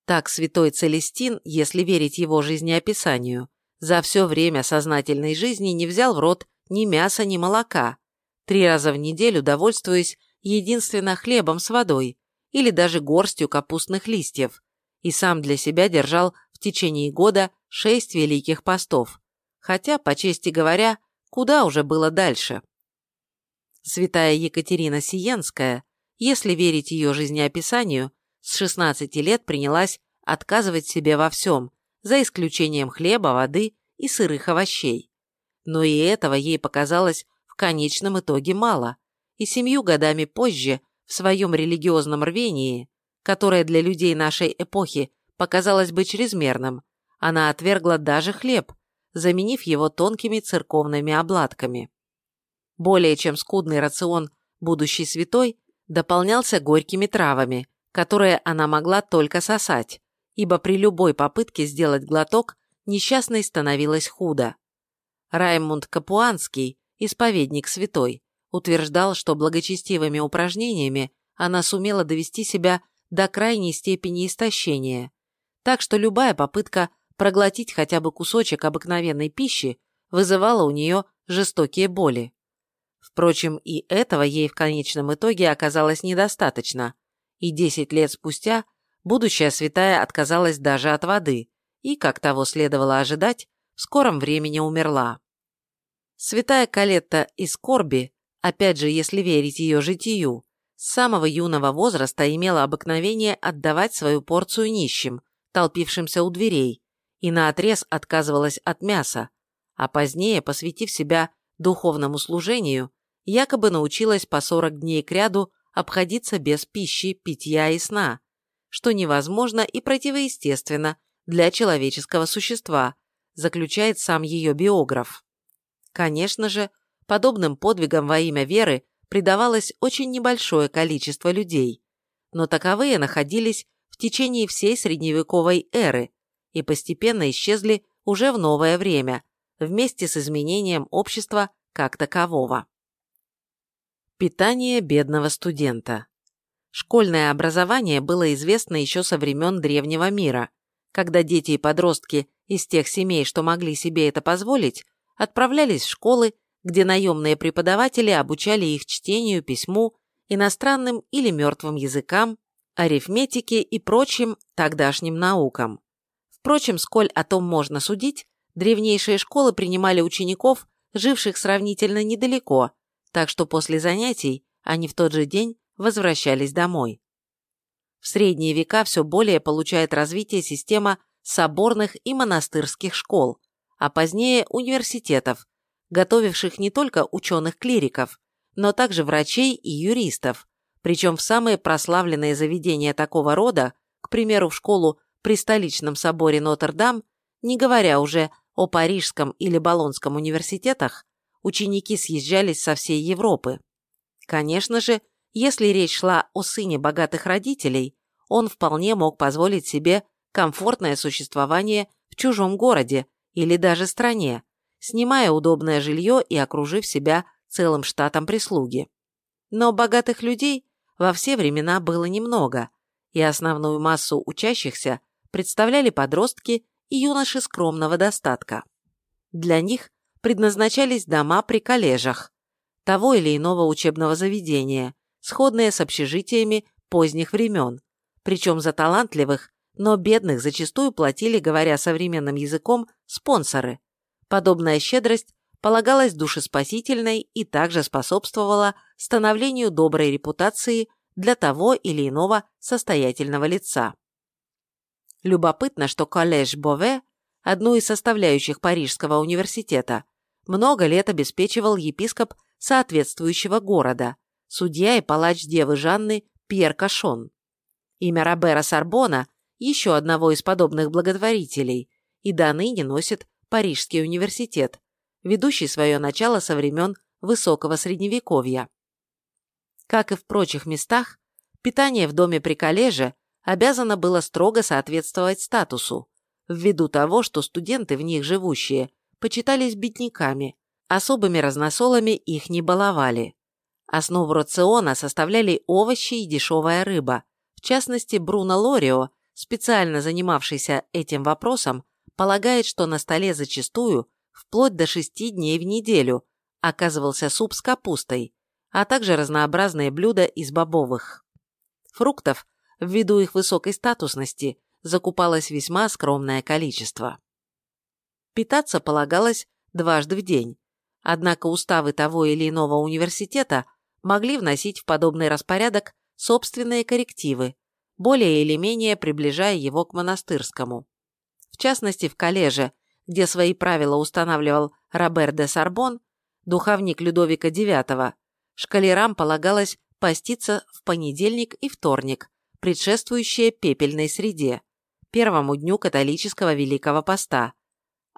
Так святой Целестин, если верить его жизнеописанию, за все время сознательной жизни не взял в рот ни мяса, ни молока, три раза в неделю довольствуясь единственно хлебом с водой или даже горстью капустных листьев, и сам для себя держал в течение года шесть великих постов, хотя, по чести говоря, куда уже было дальше. Святая Екатерина Сиенская, если верить ее жизнеописанию, с 16 лет принялась отказывать себе во всем, за исключением хлеба, воды и сырых овощей но и этого ей показалось в конечном итоге мало, и семью годами позже, в своем религиозном рвении, которое для людей нашей эпохи показалось бы чрезмерным, она отвергла даже хлеб, заменив его тонкими церковными обладками. Более чем скудный рацион будущей святой дополнялся горькими травами, которые она могла только сосать, ибо при любой попытке сделать глоток несчастной становилось худо. Раймунд Капуанский, исповедник святой, утверждал, что благочестивыми упражнениями она сумела довести себя до крайней степени истощения, так что любая попытка проглотить хотя бы кусочек обыкновенной пищи вызывала у нее жестокие боли. Впрочем, и этого ей в конечном итоге оказалось недостаточно, и 10 лет спустя будущая святая отказалась даже от воды и, как того следовало ожидать, в скором времени умерла. Святая Калетта из Корби, опять же, если верить ее житию, с самого юного возраста имела обыкновение отдавать свою порцию нищим, толпившимся у дверей, и наотрез отказывалась от мяса, а позднее, посвятив себя духовному служению, якобы научилась по 40 дней кряду обходиться без пищи, питья и сна, что невозможно и противоестественно для человеческого существа, заключает сам ее биограф. Конечно же, подобным подвигам во имя веры предавалось очень небольшое количество людей, но таковые находились в течение всей средневековой эры и постепенно исчезли уже в новое время, вместе с изменением общества как такового. Питание бедного студента. Школьное образование было известно еще со времен древнего мира, когда дети и подростки из тех семей, что могли себе это позволить, отправлялись в школы, где наемные преподаватели обучали их чтению, письму, иностранным или мертвым языкам, арифметике и прочим тогдашним наукам. Впрочем, сколь о том можно судить, древнейшие школы принимали учеников, живших сравнительно недалеко, так что после занятий они в тот же день возвращались домой. В средние века все более получает развитие система соборных и монастырских школ, а позднее университетов, готовивших не только ученых-клириков, но также врачей и юристов, причем в самые прославленные заведения такого рода, к примеру, в школу при столичном соборе Нотр-Дам, не говоря уже о Парижском или Болонском университетах, ученики съезжались со всей Европы. Конечно же, если речь шла о сыне богатых родителей, он вполне мог позволить себе комфортное существование в чужом городе или даже стране, снимая удобное жилье и окружив себя целым штатом прислуги. Но богатых людей во все времена было немного, и основную массу учащихся представляли подростки и юноши скромного достатка. Для них предназначались дома при коллежах, того или иного учебного заведения, сходные с общежитиями поздних времен, причем за талантливых, но бедных зачастую платили, говоря современным языком, спонсоры. Подобная щедрость полагалась душеспасительной и также способствовала становлению доброй репутации для того или иного состоятельного лица. Любопытно, что коллеж Бове, одну из составляющих Парижского университета, много лет обеспечивал епископ соответствующего города, судья и палач Девы Жанны Пьер Кашон. Имя Робера Сарбона, еще одного из подобных благотворителей, и до ныне носит Парижский университет, ведущий свое начало со времен Высокого Средневековья. Как и в прочих местах, питание в доме при коллеже обязано было строго соответствовать статусу, ввиду того, что студенты, в них живущие, почитались бедняками, особыми разносолами их не баловали. Основу рациона составляли овощи и дешевая рыба. В частности, Бруно Лорио, специально занимавшийся этим вопросом, полагает, что на столе зачастую, вплоть до шести дней в неделю, оказывался суп с капустой, а также разнообразные блюда из бобовых. Фруктов, ввиду их высокой статусности, закупалось весьма скромное количество. Питаться полагалось дважды в день, однако уставы того или иного университета могли вносить в подобный распорядок собственные коррективы, более или менее приближая его к монастырскому. В частности, в коллеже, где свои правила устанавливал Робер де Сарбон, духовник Людовика IX, шкалерам полагалось поститься в понедельник и вторник, предшествующие пепельной среде, первому дню католического Великого Поста,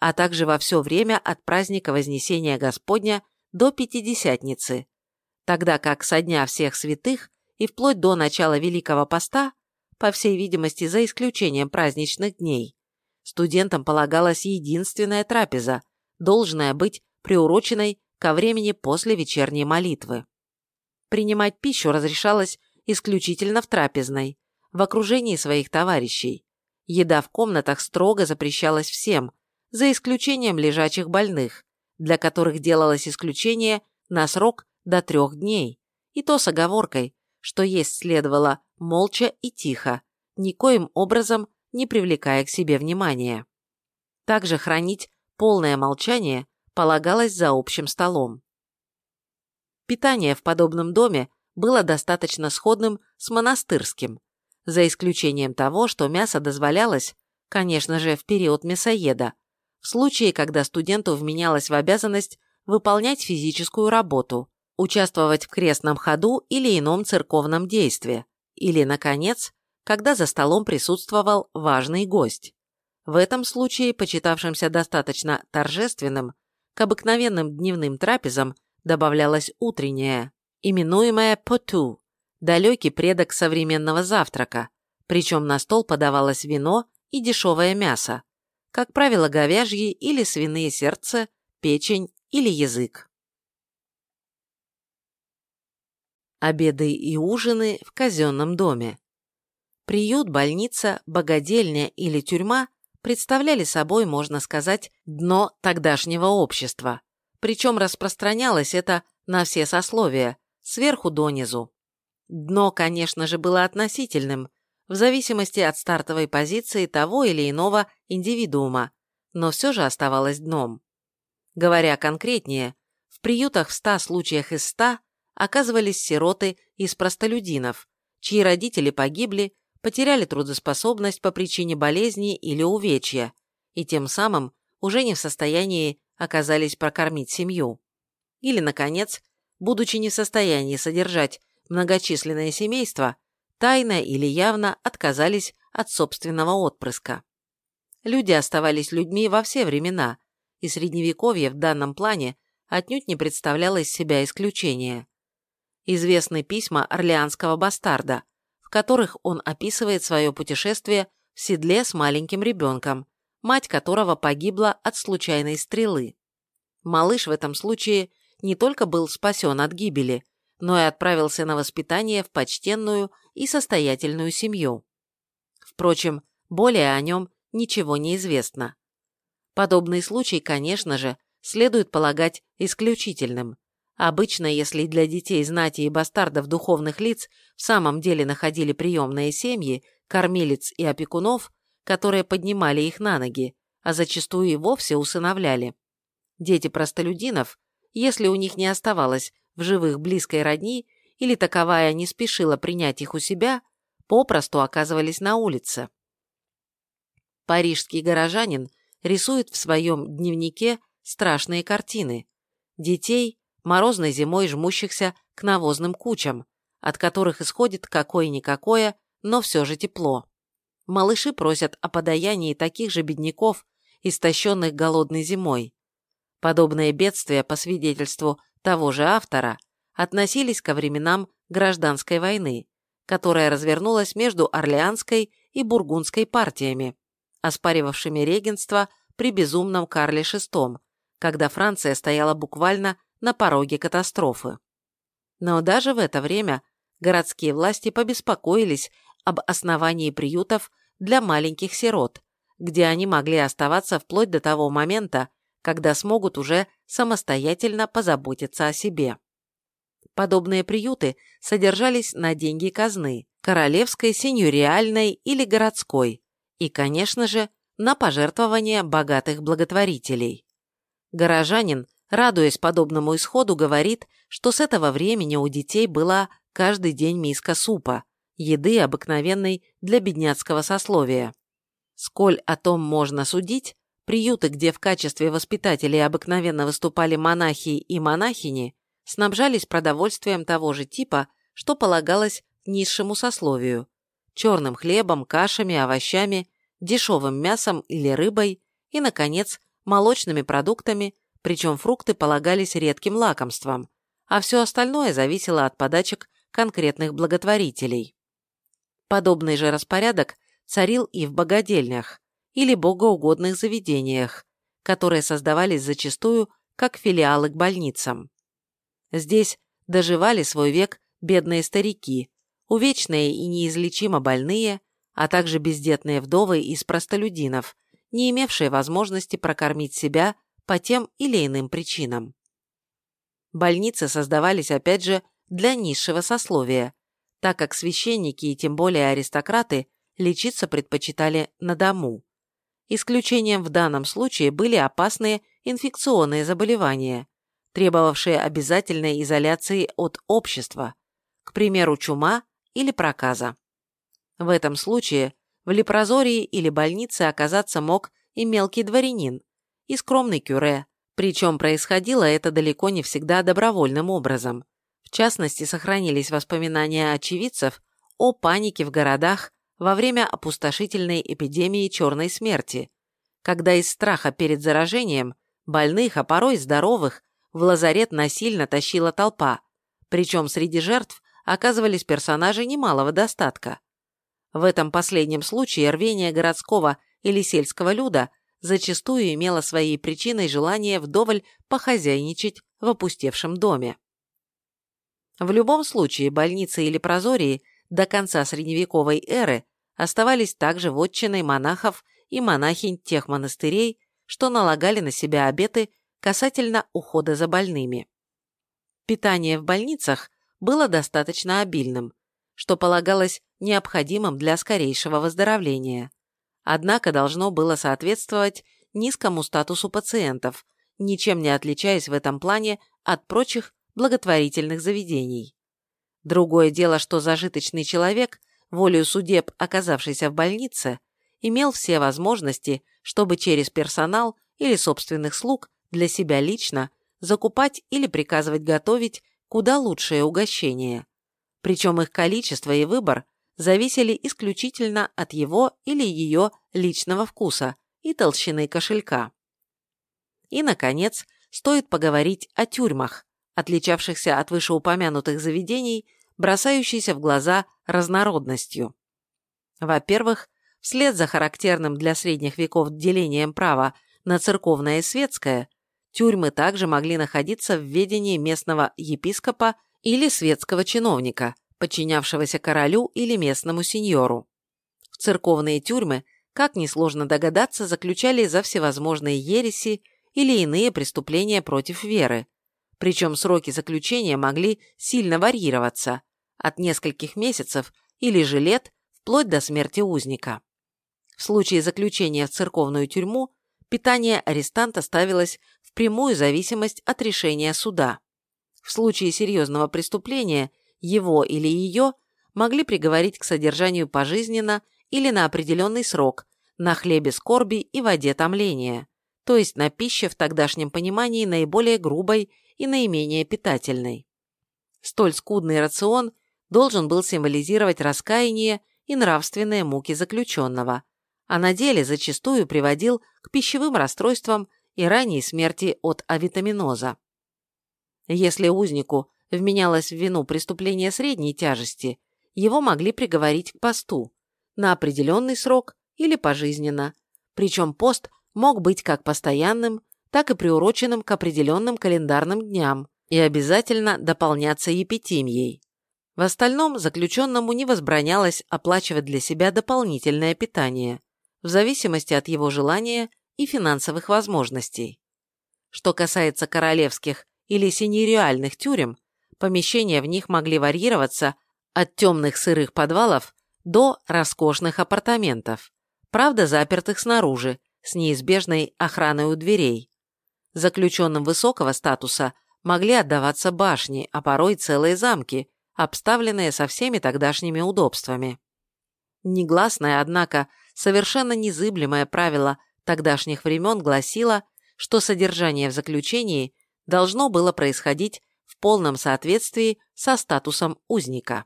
а также во все время от праздника Вознесения Господня до Пятидесятницы, тогда как со дня всех святых и вплоть до начала Великого Поста, по всей видимости за исключением праздничных дней, студентам полагалась единственная трапеза, должная быть приуроченной ко времени после вечерней молитвы. Принимать пищу разрешалось исключительно в трапезной, в окружении своих товарищей. Еда в комнатах строго запрещалась всем, за исключением лежачих больных, для которых делалось исключение на срок до трех дней, и то с оговоркой, что есть следовало молча и тихо, никоим образом не привлекая к себе внимания. Также хранить полное молчание полагалось за общим столом. Питание в подобном доме было достаточно сходным с монастырским, за исключением того, что мясо дозволялось, конечно же, в период мясоеда, в случае, когда студенту вменялось в обязанность выполнять физическую работу, участвовать в крестном ходу или ином церковном действии, или, наконец, когда за столом присутствовал важный гость. В этом случае, почитавшимся достаточно торжественным, к обыкновенным дневным трапезам добавлялась утренняя, именуемая поту, далекий предок современного завтрака, причем на стол подавалось вино и дешевое мясо, как правило, говяжьи или свиные сердце, печень или язык. Обеды и ужины в казенном доме. Приют, больница, богадельня или тюрьма представляли собой, можно сказать, дно тогдашнего общества. Причем распространялось это на все сословия, сверху донизу. Дно, конечно же, было относительным, в зависимости от стартовой позиции того или иного индивидуума, но все же оставалось дном. Говоря конкретнее, в приютах в 100 случаях из 100 оказывались сироты из простолюдинов, чьи родители погибли, потеряли трудоспособность по причине болезни или увечья, и тем самым уже не в состоянии оказались прокормить семью. Или, наконец, будучи не в состоянии содержать многочисленное семейство, тайно или явно отказались от собственного отпрыска. Люди оставались людьми во все времена, и Средневековье в данном плане отнюдь не представляло из себя исключения. Известны письма орлеанского бастарда, в которых он описывает свое путешествие в седле с маленьким ребенком, мать которого погибла от случайной стрелы. Малыш в этом случае не только был спасен от гибели, но и отправился на воспитание в почтенную и состоятельную семью. Впрочем, более о нем ничего не известно. Подобный случай, конечно же, следует полагать исключительным. Обычно, если для детей знати и бастардов духовных лиц в самом деле находили приемные семьи, кормилец и опекунов, которые поднимали их на ноги, а зачастую и вовсе усыновляли. Дети простолюдинов, если у них не оставалось в живых близкой родни или таковая не спешила принять их у себя, попросту оказывались на улице. Парижский горожанин рисует в своем дневнике страшные картины. Детей, морозной зимой жмущихся к навозным кучам, от которых исходит какое-никакое, но все же тепло. Малыши просят о подаянии таких же бедняков, истощенных голодной зимой. Подобные бедствия, по свидетельству того же автора, относились ко временам гражданской войны, которая развернулась между Орлеанской и Бургундской партиями, оспаривавшими регенство при безумном Карле VI, когда Франция стояла буквально на пороге катастрофы. Но даже в это время городские власти побеспокоились об основании приютов для маленьких сирот, где они могли оставаться вплоть до того момента, когда смогут уже самостоятельно позаботиться о себе. Подобные приюты содержались на деньги казны, королевской, сеньюриальной или городской, и, конечно же, на пожертвования богатых благотворителей. Горожанин, радуясь подобному исходу, говорит, что с этого времени у детей была каждый день миска супа, еды обыкновенной для бедняцкого сословия. Сколь о том можно судить, приюты, где в качестве воспитателей обыкновенно выступали монахи и монахини, снабжались продовольствием того же типа, что полагалось низшему сословию – черным хлебом, кашами, овощами дешевым мясом или рыбой и, наконец, молочными продуктами, причем фрукты полагались редким лакомством, а все остальное зависело от подачек конкретных благотворителей. Подобный же распорядок царил и в богадельнях или богоугодных заведениях, которые создавались зачастую как филиалы к больницам. Здесь доживали свой век бедные старики, увечные и неизлечимо больные, а также бездетные вдовы из простолюдинов, не имевшие возможности прокормить себя по тем или иным причинам. Больницы создавались опять же для низшего сословия, так как священники и тем более аристократы лечиться предпочитали на дому. Исключением в данном случае были опасные инфекционные заболевания, требовавшие обязательной изоляции от общества, к примеру, чума или проказа. В этом случае в лепрозории или больнице оказаться мог и мелкий дворянин, и скромный кюре, причем происходило это далеко не всегда добровольным образом. В частности, сохранились воспоминания очевидцев о панике в городах во время опустошительной эпидемии черной смерти, когда из страха перед заражением больных, а порой здоровых, в лазарет насильно тащила толпа, причем среди жертв оказывались персонажи немалого достатка. В этом последнем случае рвение городского или сельского люда зачастую имело своей причиной желание вдоволь похозяйничать в опустевшем доме. В любом случае больницы или прозории до конца средневековой эры оставались также вотчиной монахов и монахинь тех монастырей, что налагали на себя обеты касательно ухода за больными. Питание в больницах было достаточно обильным, что полагалось необходимым для скорейшего выздоровления. Однако должно было соответствовать низкому статусу пациентов, ничем не отличаясь в этом плане от прочих благотворительных заведений. Другое дело, что зажиточный человек, волею судеб оказавшийся в больнице, имел все возможности, чтобы через персонал или собственных слуг для себя лично закупать или приказывать готовить куда лучшее угощение причем их количество и выбор зависели исключительно от его или ее личного вкуса и толщины кошелька. И, наконец, стоит поговорить о тюрьмах, отличавшихся от вышеупомянутых заведений, бросающейся в глаза разнородностью. Во-первых, вслед за характерным для средних веков делением права на церковное и светское, тюрьмы также могли находиться в ведении местного епископа или светского чиновника, подчинявшегося королю или местному сеньору. В церковные тюрьмы, как несложно догадаться, заключали за всевозможные ереси или иные преступления против веры, причем сроки заключения могли сильно варьироваться, от нескольких месяцев или же лет вплоть до смерти узника. В случае заключения в церковную тюрьму питание арестанта ставилось в прямую зависимость от решения суда. В случае серьезного преступления его или ее могли приговорить к содержанию пожизненно или на определенный срок на хлебе скорби и воде томления, то есть на пище в тогдашнем понимании наиболее грубой и наименее питательной. Столь скудный рацион должен был символизировать раскаяние и нравственные муки заключенного, а на деле зачастую приводил к пищевым расстройствам и ранней смерти от авитаминоза. Если узнику вменялось в вину преступление средней тяжести, его могли приговорить к посту на определенный срок или пожизненно, причем пост мог быть как постоянным, так и приуроченным к определенным календарным дням и обязательно дополняться епитимией. В остальном заключенному не возбранялось оплачивать для себя дополнительное питание, в зависимости от его желания и финансовых возможностей. Что касается королевских или синереальных тюрем, помещения в них могли варьироваться от темных сырых подвалов до роскошных апартаментов, правда запертых снаружи, с неизбежной охраной у дверей. Заключенным высокого статуса могли отдаваться башни, а порой целые замки, обставленные со всеми тогдашними удобствами. Негласное, однако, совершенно незыблемое правило тогдашних времен гласило, что содержание в заключении должно было происходить в полном соответствии со статусом узника.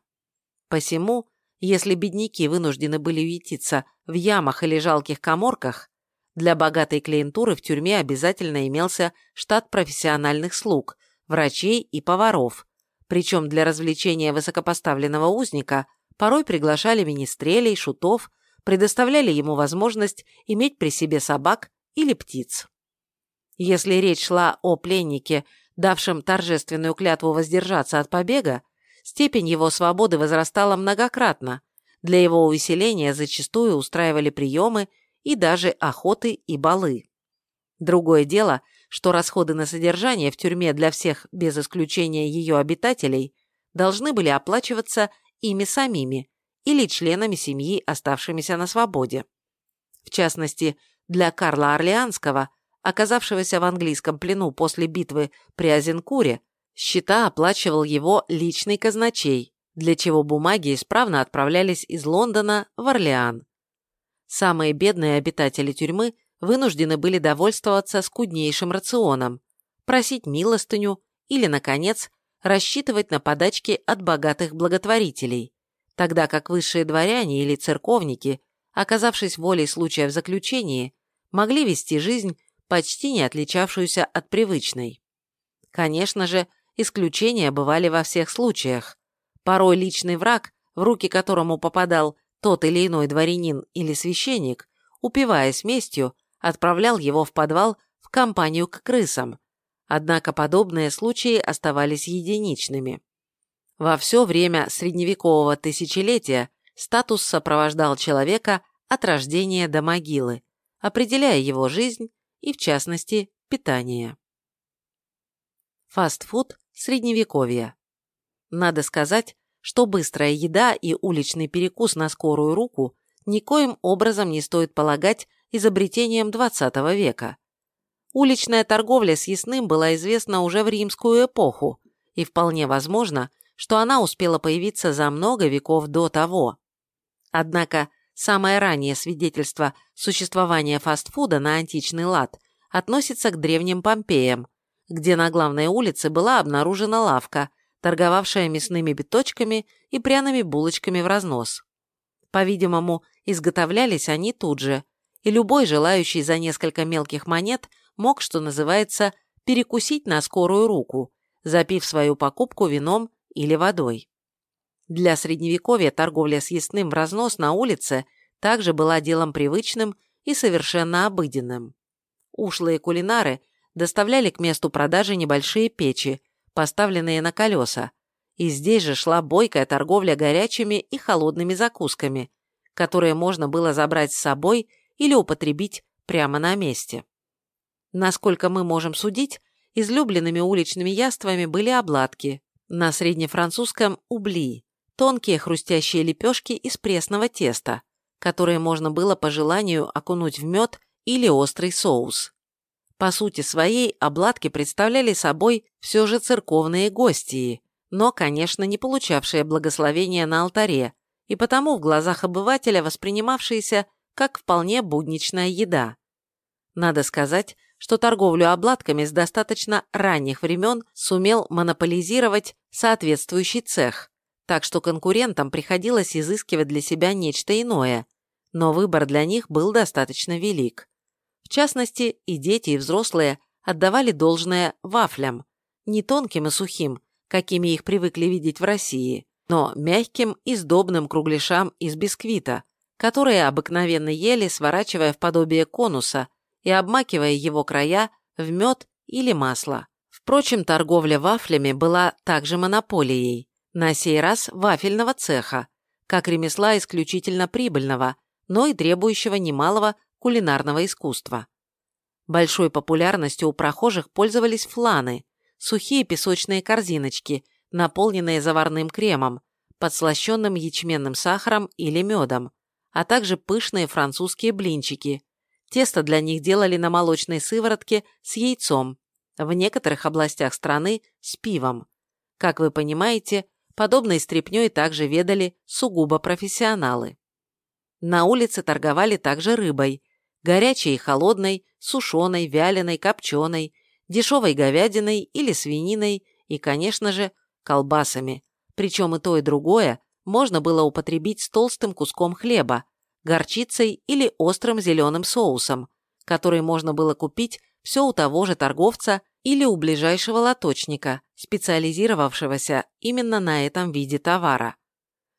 Посему, если бедняки вынуждены были уютиться в ямах или жалких коморках, для богатой клиентуры в тюрьме обязательно имелся штат профессиональных слуг, врачей и поваров, причем для развлечения высокопоставленного узника порой приглашали министрелей, шутов, предоставляли ему возможность иметь при себе собак или птиц. Если речь шла о пленнике, давшем торжественную клятву воздержаться от побега, степень его свободы возрастала многократно. Для его увеселения зачастую устраивали приемы и даже охоты и балы. Другое дело, что расходы на содержание в тюрьме для всех, без исключения ее обитателей, должны были оплачиваться ими самими или членами семьи, оставшимися на свободе. В частности, для Карла Орлеанского, оказавшегося в английском плену после битвы при Азенкуре, счета оплачивал его личный казначей, для чего бумаги исправно отправлялись из Лондона в Орлеан. Самые бедные обитатели тюрьмы вынуждены были довольствоваться скуднейшим рационом, просить милостыню или, наконец, рассчитывать на подачки от богатых благотворителей, тогда как высшие дворяне или церковники, оказавшись волей случая в заключении, могли вести жизнь, почти не отличавшуюся от привычной. Конечно же, исключения бывали во всех случаях. Порой личный враг, в руки которому попадал тот или иной дворянин или священник, упиваясь местью, отправлял его в подвал в компанию к крысам, Однако подобные случаи оставались единичными. Во все время средневекового тысячелетия статус сопровождал человека от рождения до могилы, определяя его жизнь и, в частности, питание. Фастфуд Средневековья. Надо сказать, что быстрая еда и уличный перекус на скорую руку никоим образом не стоит полагать изобретением XX века. Уличная торговля с ясным была известна уже в римскую эпоху, и вполне возможно, что она успела появиться за много веков до того. Однако самое раннее свидетельство существования фастфуда на античный лад относится к древним Помпеям, где на главной улице была обнаружена лавка, торговавшая мясными биточками и пряными булочками в разнос. По-видимому, изготовлялись они тут же, и любой желающий за несколько мелких монет – мог, что называется, перекусить на скорую руку, запив свою покупку вином или водой. Для Средневековья торговля с ясным в разнос на улице также была делом привычным и совершенно обыденным. Ушлые кулинары доставляли к месту продажи небольшие печи, поставленные на колеса, и здесь же шла бойкая торговля горячими и холодными закусками, которые можно было забрать с собой или употребить прямо на месте. Насколько мы можем судить, излюбленными уличными яствами были обладки, на среднефранцузском – убли, тонкие хрустящие лепешки из пресного теста, которые можно было по желанию окунуть в мед или острый соус. По сути своей, обладки представляли собой все же церковные гостии, но, конечно, не получавшие благословения на алтаре, и потому в глазах обывателя воспринимавшиеся как вполне будничная еда. Надо сказать, что торговлю обладками с достаточно ранних времен сумел монополизировать соответствующий цех, так что конкурентам приходилось изыскивать для себя нечто иное, но выбор для них был достаточно велик. В частности, и дети, и взрослые отдавали должное вафлям, не тонким и сухим, какими их привыкли видеть в России, но мягким и сдобным кругляшам из бисквита, которые обыкновенно ели, сворачивая в подобие конуса и обмакивая его края в мед или масло. Впрочем, торговля вафлями была также монополией, на сей раз вафельного цеха, как ремесла исключительно прибыльного, но и требующего немалого кулинарного искусства. Большой популярностью у прохожих пользовались фланы, сухие песочные корзиночки, наполненные заварным кремом, подслащенным ячменным сахаром или медом, а также пышные французские блинчики, Тесто для них делали на молочной сыворотке с яйцом, в некоторых областях страны с пивом. Как вы понимаете, подобной стряпнёй также ведали сугубо профессионалы. На улице торговали также рыбой, горячей и холодной, сушеной, вяленой, копченой, дешевой говядиной или свининой и, конечно же, колбасами. Причем и то, и другое можно было употребить с толстым куском хлеба, горчицей или острым зеленым соусом, который можно было купить все у того же торговца или у ближайшего лоточника, специализировавшегося именно на этом виде товара.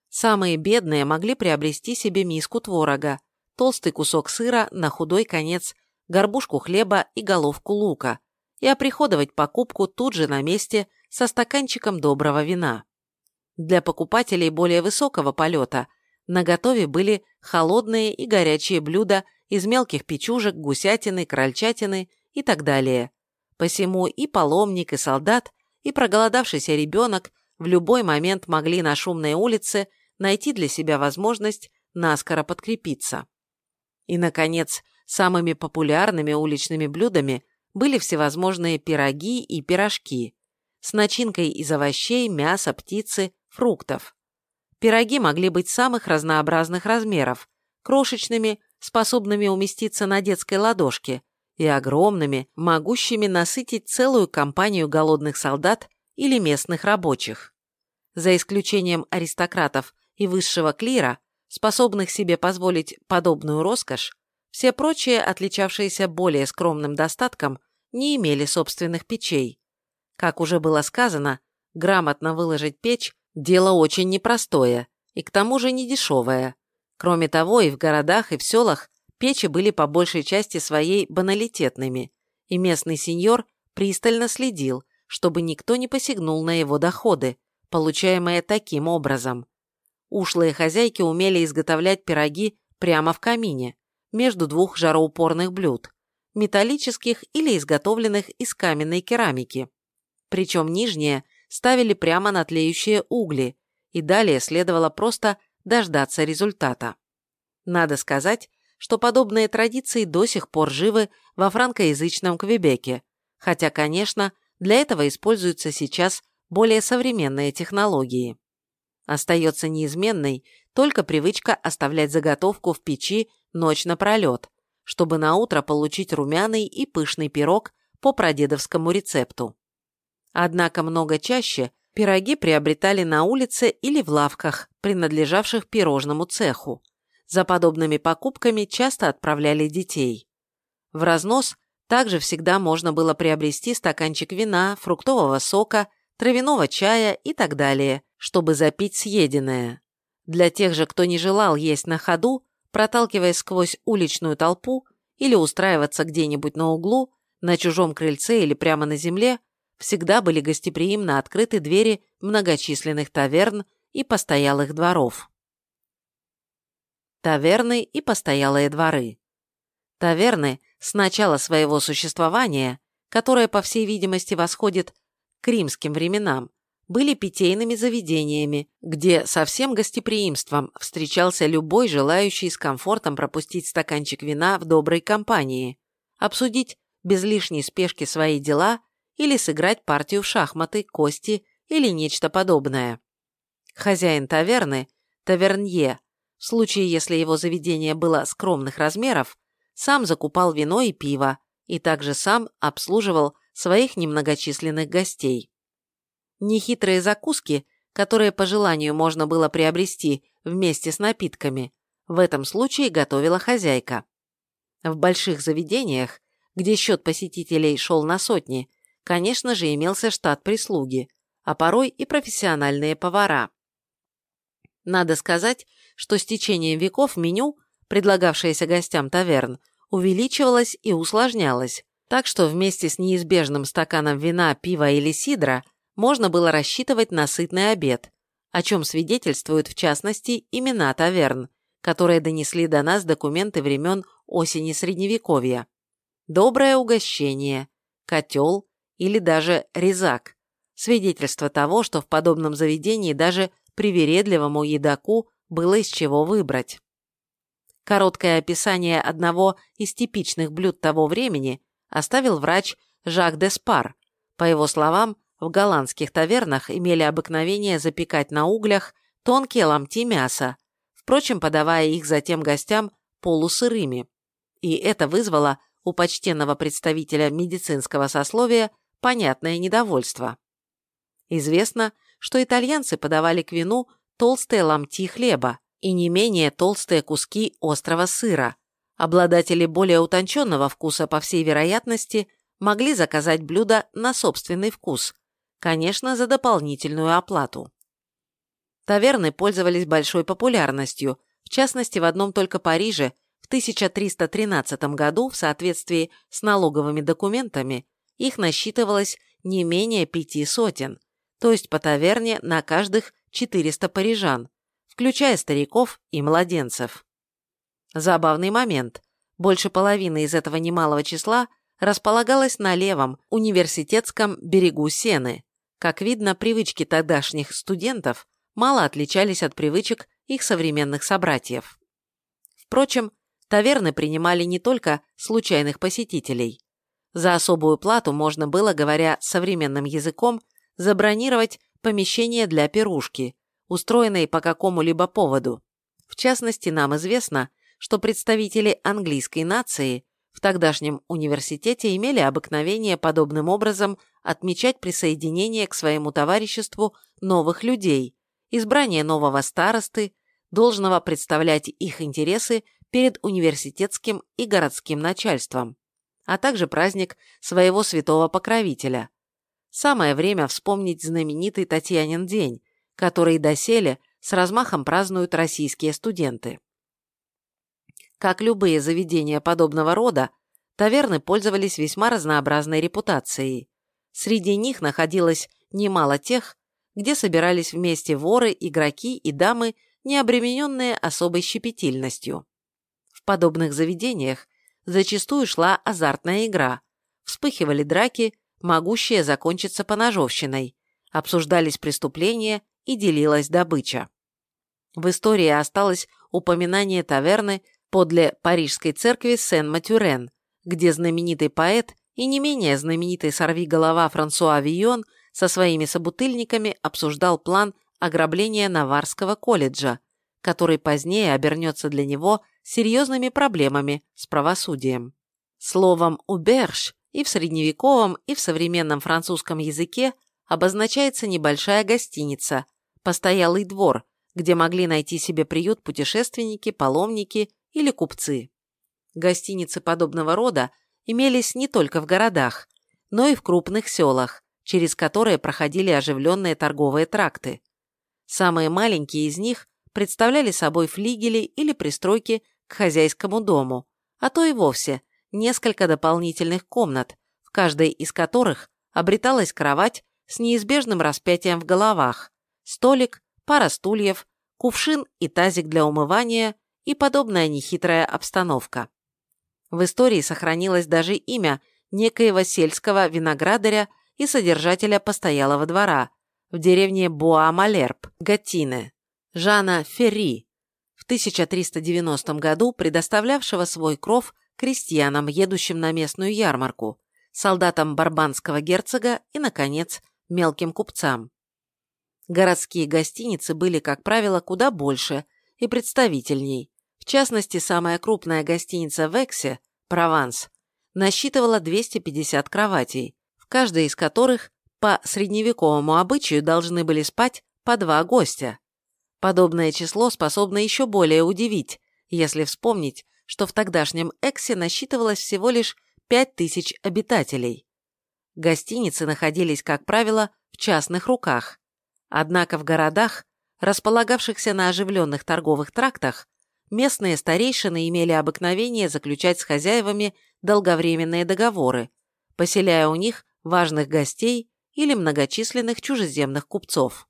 Самые бедные могли приобрести себе миску творога, толстый кусок сыра на худой конец, горбушку хлеба и головку лука, и оприходовать покупку тут же на месте со стаканчиком доброго вина. Для покупателей более высокого полета на готове были холодные и горячие блюда из мелких печужек, гусятины, крольчатины и так далее. Посему и паломник, и солдат, и проголодавшийся ребенок в любой момент могли на шумной улице найти для себя возможность наскоро подкрепиться. И, наконец, самыми популярными уличными блюдами были всевозможные пироги и пирожки с начинкой из овощей, мяса, птицы, фруктов. Пироги могли быть самых разнообразных размеров, крошечными, способными уместиться на детской ладошке, и огромными, могущими насытить целую компанию голодных солдат или местных рабочих. За исключением аристократов и высшего клира, способных себе позволить подобную роскошь, все прочие, отличавшиеся более скромным достатком, не имели собственных печей. Как уже было сказано, грамотно выложить печь – дело очень непростое и к тому же недешевое. Кроме того, и в городах, и в селах печи были по большей части своей баналитетными, и местный сеньор пристально следил, чтобы никто не посягнул на его доходы, получаемые таким образом. Ушлые хозяйки умели изготовлять пироги прямо в камине, между двух жароупорных блюд, металлических или изготовленных из каменной керамики. Причем нижние ставили прямо на тлеющие угли, и далее следовало просто дождаться результата. Надо сказать, что подобные традиции до сих пор живы во франкоязычном Квебеке, хотя, конечно, для этого используются сейчас более современные технологии. Остается неизменной только привычка оставлять заготовку в печи ночь напролет, чтобы на утро получить румяный и пышный пирог по прадедовскому рецепту. Однако много чаще пироги приобретали на улице или в лавках, принадлежавших пирожному цеху. За подобными покупками часто отправляли детей. В разнос также всегда можно было приобрести стаканчик вина, фруктового сока, травяного чая и так далее, чтобы запить съеденное. Для тех же, кто не желал есть на ходу, проталкиваясь сквозь уличную толпу или устраиваться где-нибудь на углу, на чужом крыльце или прямо на земле, всегда были гостеприимно открыты двери многочисленных таверн и постоялых дворов. Таверны и постоялые дворы. Таверны с начала своего существования, которое, по всей видимости, восходит к римским временам, были питейными заведениями, где со всем гостеприимством встречался любой желающий с комфортом пропустить стаканчик вина в доброй компании, обсудить без лишней спешки свои дела или сыграть партию в шахматы, кости или нечто подобное. Хозяин таверны, тавернье, в случае, если его заведение было скромных размеров, сам закупал вино и пиво и также сам обслуживал своих немногочисленных гостей. Нехитрые закуски, которые по желанию можно было приобрести вместе с напитками, в этом случае готовила хозяйка. В больших заведениях, где счет посетителей шел на сотни, конечно же, имелся штат прислуги, а порой и профессиональные повара. Надо сказать, что с течением веков меню, предлагавшееся гостям таверн, увеличивалось и усложнялось, так что вместе с неизбежным стаканом вина, пива или сидра можно было рассчитывать на сытный обед, о чем свидетельствуют в частности имена таверн, которые донесли до нас документы времен осени Средневековья. Доброе угощение, котел, или даже резак. Свидетельство того, что в подобном заведении даже привередливому едоку было из чего выбрать. Короткое описание одного из типичных блюд того времени оставил врач Жак Деспар. По его словам, в голландских тавернах имели обыкновение запекать на углях тонкие ломти мяса, впрочем, подавая их затем гостям полусырыми. И это вызвало у почтенного представителя медицинского сословия понятное недовольство. Известно, что итальянцы подавали к вину толстые ломти хлеба и не менее толстые куски острого сыра. Обладатели более утонченного вкуса, по всей вероятности, могли заказать блюдо на собственный вкус, конечно, за дополнительную оплату. Таверны пользовались большой популярностью, в частности, в одном только Париже в 1313 году в соответствии с налоговыми документами их насчитывалось не менее пяти сотен, то есть по таверне на каждых 400 парижан, включая стариков и младенцев. Забавный момент. Больше половины из этого немалого числа располагалось на левом университетском берегу Сены. Как видно, привычки тогдашних студентов мало отличались от привычек их современных собратьев. Впрочем, таверны принимали не только случайных посетителей. За особую плату можно было, говоря современным языком, забронировать помещение для пирушки, устроенной по какому-либо поводу. В частности, нам известно, что представители английской нации в тогдашнем университете имели обыкновение подобным образом отмечать присоединение к своему товариществу новых людей, избрание нового старосты, должного представлять их интересы перед университетским и городским начальством, а также праздник своего святого покровителя. Самое время вспомнить знаменитый Татьянин день, который доселе с размахом празднуют российские студенты. Как любые заведения подобного рода, таверны пользовались весьма разнообразной репутацией. Среди них находилось немало тех, где собирались вместе воры, игроки и дамы, не обремененные особой щепетильностью. В подобных заведениях зачастую шла азартная игра, вспыхивали драки, могущие закончиться поножовщиной, обсуждались преступления и делилась добыча. В истории осталось упоминание таверны подле парижской церкви Сен-Матюрен, где знаменитый поэт и не менее знаменитый сорвиголова Франсуа Вийон со своими собутыльниками обсуждал план ограбления Наварского колледжа, который позднее обернется для него серьезными проблемами с правосудием. Словом «уберж» и в средневековом, и в современном французском языке обозначается небольшая гостиница, постоялый двор, где могли найти себе приют путешественники, паломники или купцы. Гостиницы подобного рода имелись не только в городах, но и в крупных селах, через которые проходили оживленные торговые тракты. Самые маленькие из них представляли собой флигели или пристройки к хозяйскому дому, а то и вовсе несколько дополнительных комнат, в каждой из которых обреталась кровать с неизбежным распятием в головах, столик, пара стульев, кувшин и тазик для умывания и подобная нехитрая обстановка. В истории сохранилось даже имя некоего сельского виноградаря и содержателя постоялого двора в деревне Буа-Малерб, Гатине, Жана Ферри, 1390 году предоставлявшего свой кров крестьянам, едущим на местную ярмарку, солдатам барбанского герцога и, наконец, мелким купцам. Городские гостиницы были, как правило, куда больше и представительней, в частности, самая крупная гостиница в Эксе, Прованс, насчитывала 250 кроватей, в каждой из которых по средневековому обычаю должны были спать по два гостя. Подобное число способно еще более удивить, если вспомнить, что в тогдашнем Эксе насчитывалось всего лишь 5000 обитателей. Гостиницы находились, как правило, в частных руках. Однако в городах, располагавшихся на оживленных торговых трактах, местные старейшины имели обыкновение заключать с хозяевами долговременные договоры, поселяя у них важных гостей или многочисленных чужеземных купцов.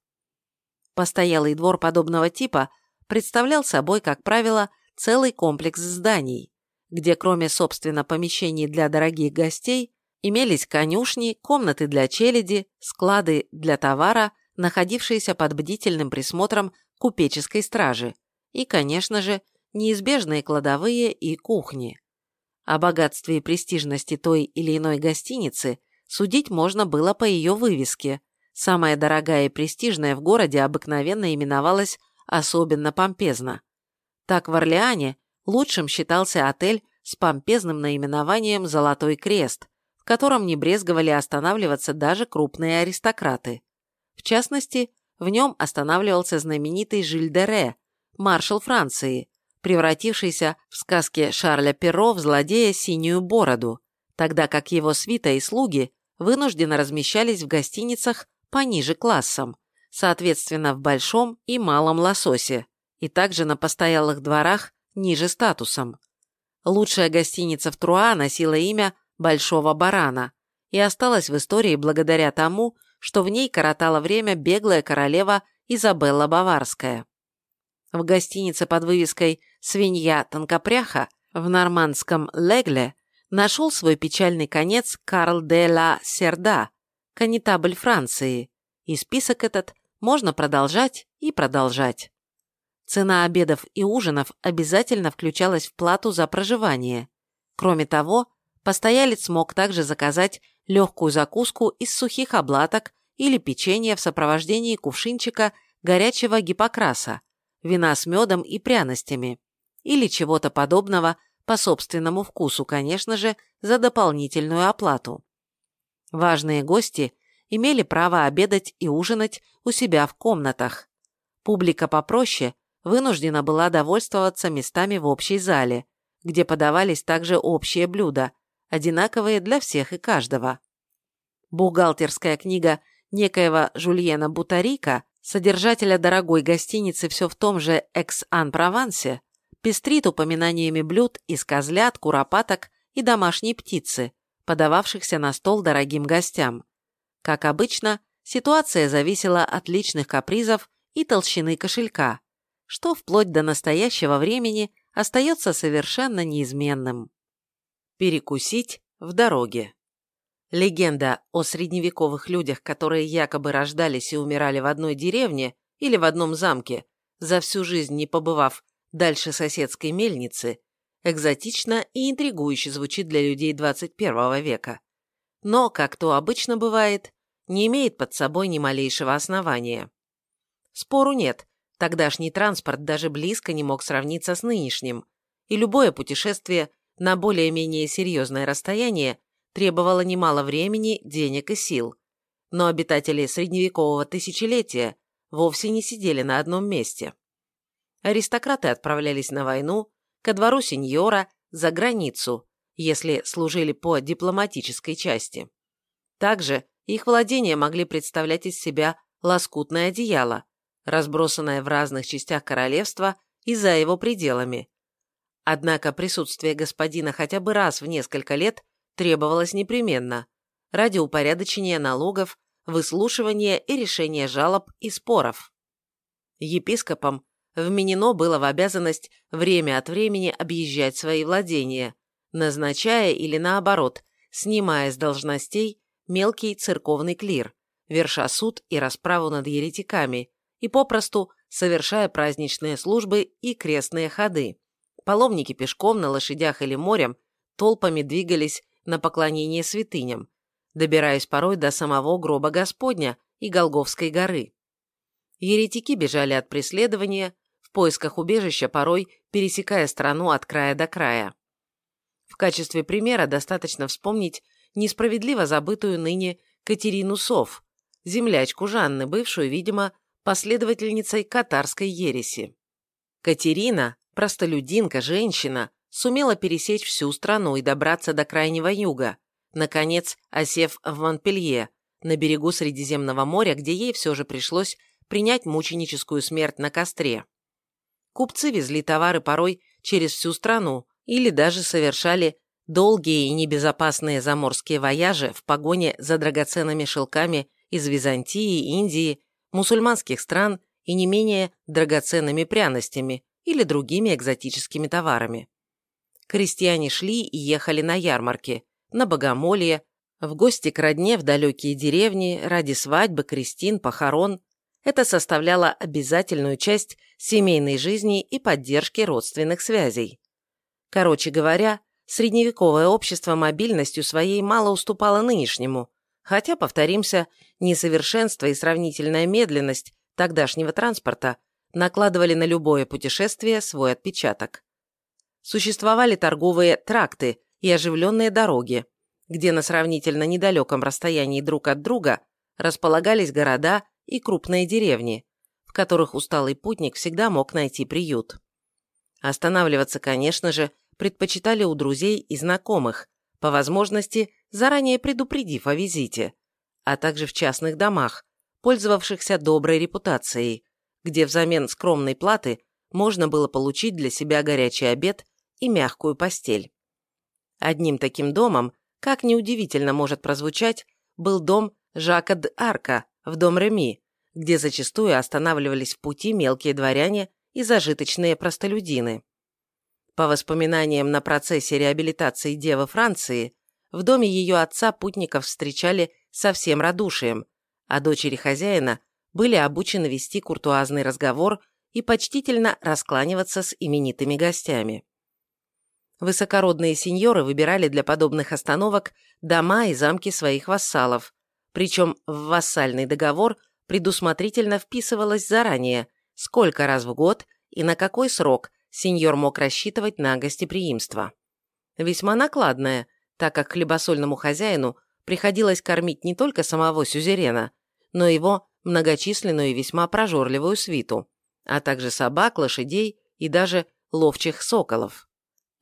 Постоялый двор подобного типа представлял собой, как правило, целый комплекс зданий, где кроме, собственно, помещений для дорогих гостей, имелись конюшни, комнаты для челяди, склады для товара, находившиеся под бдительным присмотром купеческой стражи, и, конечно же, неизбежные кладовые и кухни. О богатстве и престижности той или иной гостиницы судить можно было по ее вывеске. Самая дорогая и престижная в городе обыкновенно именовалась особенно помпезно. Так в Орлеане лучшим считался отель с помпезным наименованием «Золотой крест», в котором не брезговали останавливаться даже крупные аристократы. В частности, в нем останавливался знаменитый Жиль де Ре, маршал Франции, превратившийся в сказке Шарля Перро в злодея синюю бороду, тогда как его свита и слуги вынужденно размещались в гостиницах пониже классом, соответственно в большом и малом лососе, и также на постоялых дворах ниже статусом. Лучшая гостиница в Труа носила имя Большого Барана и осталась в истории благодаря тому, что в ней коротала время беглая королева Изабелла Баварская. В гостинице под вывеской «Свинья Тонкопряха» в нормандском Легле нашел свой печальный конец Карл де ла Серда, канитабль Франции, и список этот можно продолжать и продолжать. Цена обедов и ужинов обязательно включалась в плату за проживание. Кроме того, постоялец мог также заказать легкую закуску из сухих облаток или печенье в сопровождении кувшинчика горячего гипокраса, вина с медом и пряностями, или чего-то подобного по собственному вкусу, конечно же, за дополнительную оплату. Важные гости имели право обедать и ужинать у себя в комнатах. Публика попроще вынуждена была довольствоваться местами в общей зале, где подавались также общие блюда, одинаковые для всех и каждого. Бухгалтерская книга некоего Жульена Бутарика, содержателя дорогой гостиницы все в том же Экс-Ан-Провансе, пестрит упоминаниями блюд из козлят, куропаток и домашней птицы, подававшихся на стол дорогим гостям. Как обычно, ситуация зависела от личных капризов и толщины кошелька, что вплоть до настоящего времени остается совершенно неизменным. Перекусить в дороге. Легенда о средневековых людях, которые якобы рождались и умирали в одной деревне или в одном замке, за всю жизнь не побывав дальше соседской мельницы, экзотично и интригующе звучит для людей 21 века. Но, как то обычно бывает, не имеет под собой ни малейшего основания. Спору нет, тогдашний транспорт даже близко не мог сравниться с нынешним, и любое путешествие на более-менее серьезное расстояние требовало немало времени, денег и сил. Но обитатели средневекового тысячелетия вовсе не сидели на одном месте. Аристократы отправлялись на войну, ко двору сеньора, за границу, если служили по дипломатической части. Также их владения могли представлять из себя лоскутное одеяло, разбросанное в разных частях королевства и за его пределами. Однако присутствие господина хотя бы раз в несколько лет требовалось непременно ради упорядочения налогов, выслушивания и решения жалоб и споров. Епископам вменено было в обязанность время от времени объезжать свои владения, назначая или наоборот, снимая с должностей мелкий церковный клир, верша суд и расправу над еретиками и попросту совершая праздничные службы и крестные ходы. Паломники пешком на лошадях или морем толпами двигались на поклонение святыням, добираясь порой до самого гроба Господня и Голговской горы. Еретики бежали от преследования, поисках убежища порой пересекая страну от края до края. В качестве примера достаточно вспомнить несправедливо забытую ныне Катерину Сов, землячку Жанны, бывшую, видимо, последовательницей катарской ереси. Катерина, простолюдинка, женщина, сумела пересечь всю страну и добраться до крайнего юга, наконец, осев в Монпелье, на берегу Средиземного моря, где ей все же пришлось принять мученическую смерть на костре. Купцы везли товары порой через всю страну или даже совершали Долгие и небезопасные заморские вояжи в погоне за драгоценными шелками из Византии, Индии, мусульманских стран и не менее драгоценными пряностями или другими экзотическими товарами. Крестьяне шли и ехали на ярмарки, на богомолье, в гости к родне в далекие деревни, ради свадьбы, крестин, похорон. Это составляло обязательную часть семейной жизни и поддержки родственных связей. Короче говоря, средневековое общество мобильностью своей мало уступало нынешнему, хотя, повторимся, несовершенство и сравнительная медленность тогдашнего транспорта накладывали на любое путешествие свой отпечаток. Существовали торговые тракты и оживленные дороги, где на сравнительно недалеком расстоянии друг от друга располагались города и крупные деревни, в которых усталый путник всегда мог найти приют. Останавливаться, конечно же, предпочитали у друзей и знакомых, по возможности заранее предупредив о визите, а также в частных домах, пользовавшихся доброй репутацией, где взамен скромной платы можно было получить для себя горячий обед и мягкую постель. Одним таким домом, как неудивительно может прозвучать, был дом Жака де Арка в дом Реми, где зачастую останавливались в пути мелкие дворяне и зажиточные простолюдины. По воспоминаниям на процессе реабилитации Девы Франции, в доме ее отца путников встречали со всем радушием, а дочери хозяина были обучены вести куртуазный разговор и почтительно раскланиваться с именитыми гостями. Высокородные сеньоры выбирали для подобных остановок дома и замки своих вассалов, причем в вассальный договор предусмотрительно вписывалось заранее, сколько раз в год и на какой срок сеньор мог рассчитывать на гостеприимство. Весьма накладное, так как хлебосольному хозяину приходилось кормить не только самого сюзерена, но его многочисленную и весьма прожорливую свиту, а также собак, лошадей и даже ловчих соколов.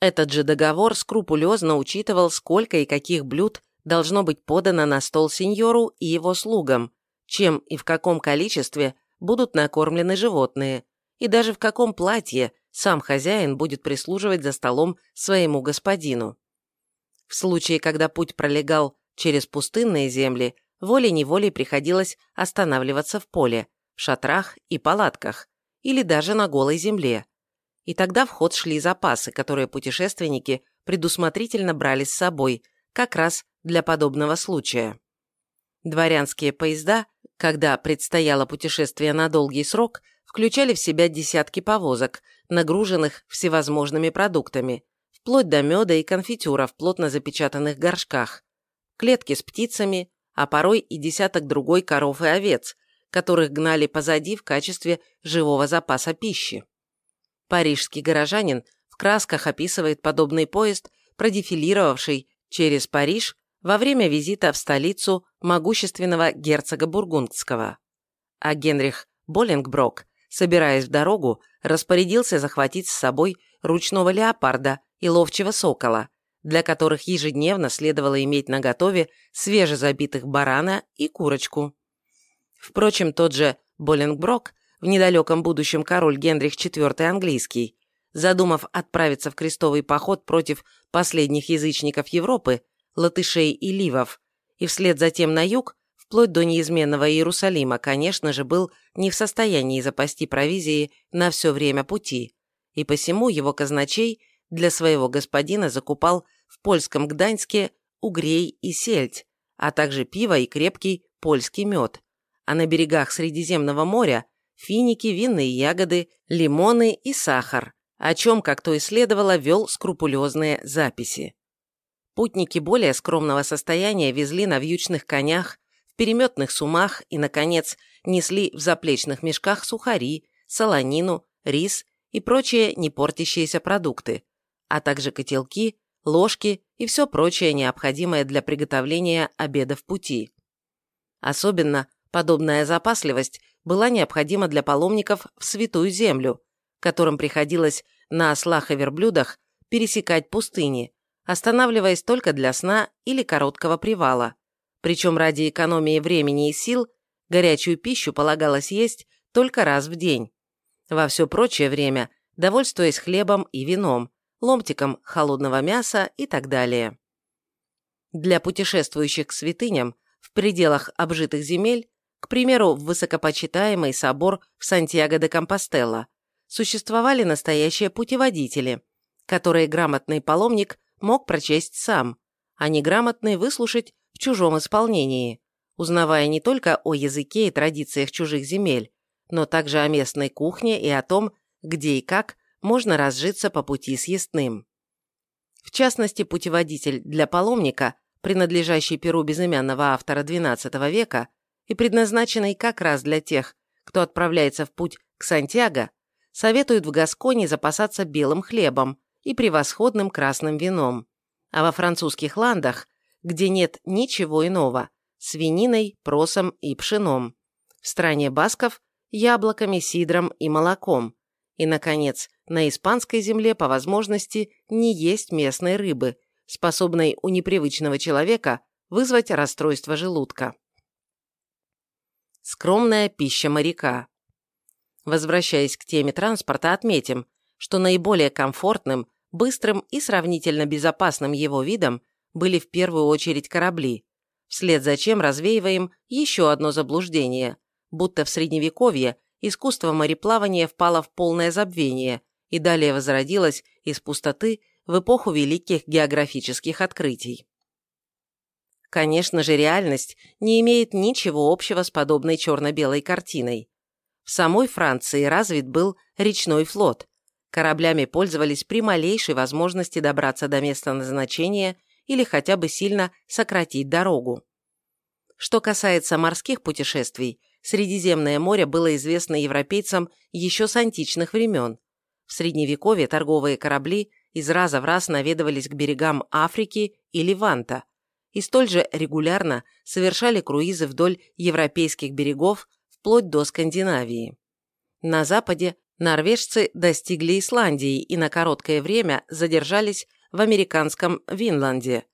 Этот же договор скрупулезно учитывал, сколько и каких блюд должно быть подано на стол сеньору и его слугам, чем и в каком количестве будут накормлены животные, и даже в каком платье сам хозяин будет прислуживать за столом своему господину. В случае, когда путь пролегал через пустынные земли, волей-неволей приходилось останавливаться в поле, в шатрах и палатках, или даже на голой земле. И тогда в ход шли запасы, которые путешественники предусмотрительно брали с собой, как раз для подобного случая. Дворянские поезда, когда предстояло путешествие на долгий срок, включали в себя десятки повозок, нагруженных всевозможными продуктами, вплоть до меда и конфитюра в плотно запечатанных горшках, клетки с птицами, а порой и десяток другой коров и овец, которых гнали позади в качестве живого запаса пищи. Парижский горожанин в красках описывает подобный поезд, продефилировавший через Париж во время визита в столицу могущественного герцога Бургундского. А Генрих Боллингброк, собираясь в дорогу, распорядился захватить с собой ручного леопарда и ловчего сокола, для которых ежедневно следовало иметь наготове свежезабитых барана и курочку. Впрочем, тот же Боллингброк, в недалеком будущем король Генрих IV английский, задумав отправиться в крестовый поход против последних язычников Европы, латышей и ливов, и вслед затем на юг, вплоть до неизменного Иерусалима, конечно же, был не в состоянии запасти провизии на все время пути, и посему его казначей для своего господина закупал в польском Гданьске угрей и сельдь, а также пиво и крепкий польский мед, а на берегах Средиземного моря финики, винные ягоды, лимоны и сахар, о чем, как то и следовало, вел скрупулезные записи. Путники более скромного состояния везли на вьючных конях, в переметных сумах и, наконец, несли в заплечных мешках сухари, солонину, рис и прочие непортящиеся продукты, а также котелки, ложки и все прочее необходимое для приготовления обеда в пути. Особенно подобная запасливость была необходима для паломников в Святую Землю, которым приходилось на ослах и верблюдах пересекать пустыни, останавливаясь только для сна или короткого привала. Причем ради экономии времени и сил горячую пищу полагалось есть только раз в день. Во все прочее время довольствуясь хлебом и вином, ломтиком холодного мяса и так далее. Для путешествующих к святыням в пределах обжитых земель, к примеру, в высокопочитаемый собор в Сантьяго де Компостела, существовали настоящие путеводители, которые грамотный паломник мог прочесть сам, а неграмотный выслушать в чужом исполнении, узнавая не только о языке и традициях чужих земель, но также о местной кухне и о том, где и как можно разжиться по пути с ясным. В частности, путеводитель для паломника, принадлежащий перу безымянного автора XII века и предназначенный как раз для тех, кто отправляется в путь к Сантьяго, советует в Гасконе запасаться белым хлебом, и превосходным красным вином, а во французских ландах, где нет ничего иного, свининой, просом и пшеном, в стране басков – яблоками, сидром и молоком, и, наконец, на испанской земле по возможности не есть местной рыбы, способной у непривычного человека вызвать расстройство желудка. Скромная пища моряка. Возвращаясь к теме транспорта, отметим, что наиболее комфортным Быстрым и сравнительно безопасным его видом были в первую очередь корабли, вслед за чем развеиваем еще одно заблуждение, будто в Средневековье искусство мореплавания впало в полное забвение и далее возродилось из пустоты в эпоху великих географических открытий. Конечно же, реальность не имеет ничего общего с подобной черно-белой картиной. В самой Франции развит был речной флот. Кораблями пользовались при малейшей возможности добраться до места назначения или хотя бы сильно сократить дорогу. Что касается морских путешествий, Средиземное море было известно европейцам еще с античных времен. В Средневековье торговые корабли из раза в раз наведывались к берегам Африки и Ливанта и столь же регулярно совершали круизы вдоль европейских берегов вплоть до Скандинавии. На западе норвежцы достигли Исландии и на короткое время задержались в американском Винланде.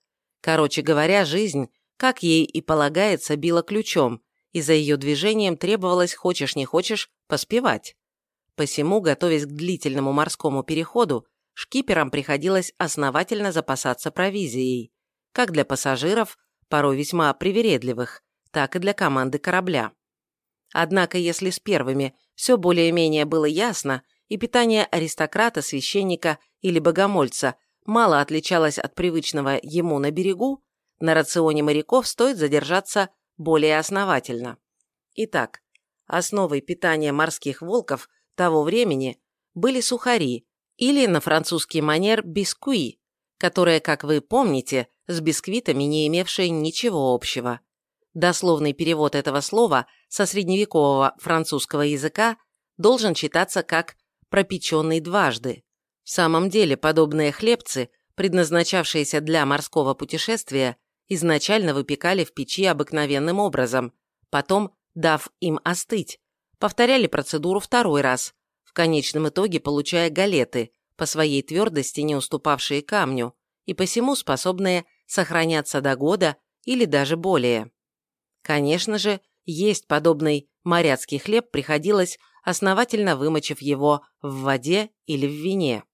Короче говоря, жизнь, как ей и полагается, била ключом, и за ее движением требовалось, хочешь не хочешь, поспевать. Посему, готовясь к длительному морскому переходу, шкиперам приходилось основательно запасаться провизией, как для пассажиров, порой весьма привередливых, так и для команды корабля. Однако, если с первыми все более-менее было ясно, и питание аристократа, священника или богомольца мало отличалось от привычного ему на берегу, на рационе моряков стоит задержаться более основательно. Итак, основой питания морских волков того времени были сухари, или на французский манер бискуи, которые, как вы помните, с бисквитами не имевшие ничего общего. Дословный перевод этого слова со средневекового французского языка должен читаться как «пропеченный дважды». В самом деле подобные хлебцы, предназначавшиеся для морского путешествия, изначально выпекали в печи обыкновенным образом, потом, дав им остыть, повторяли процедуру второй раз, в конечном итоге получая галеты, по своей твердости не уступавшие камню, и посему способные сохраняться до года или даже более. Конечно же, есть подобный моряцкий хлеб приходилось, основательно вымочив его в воде или в вине.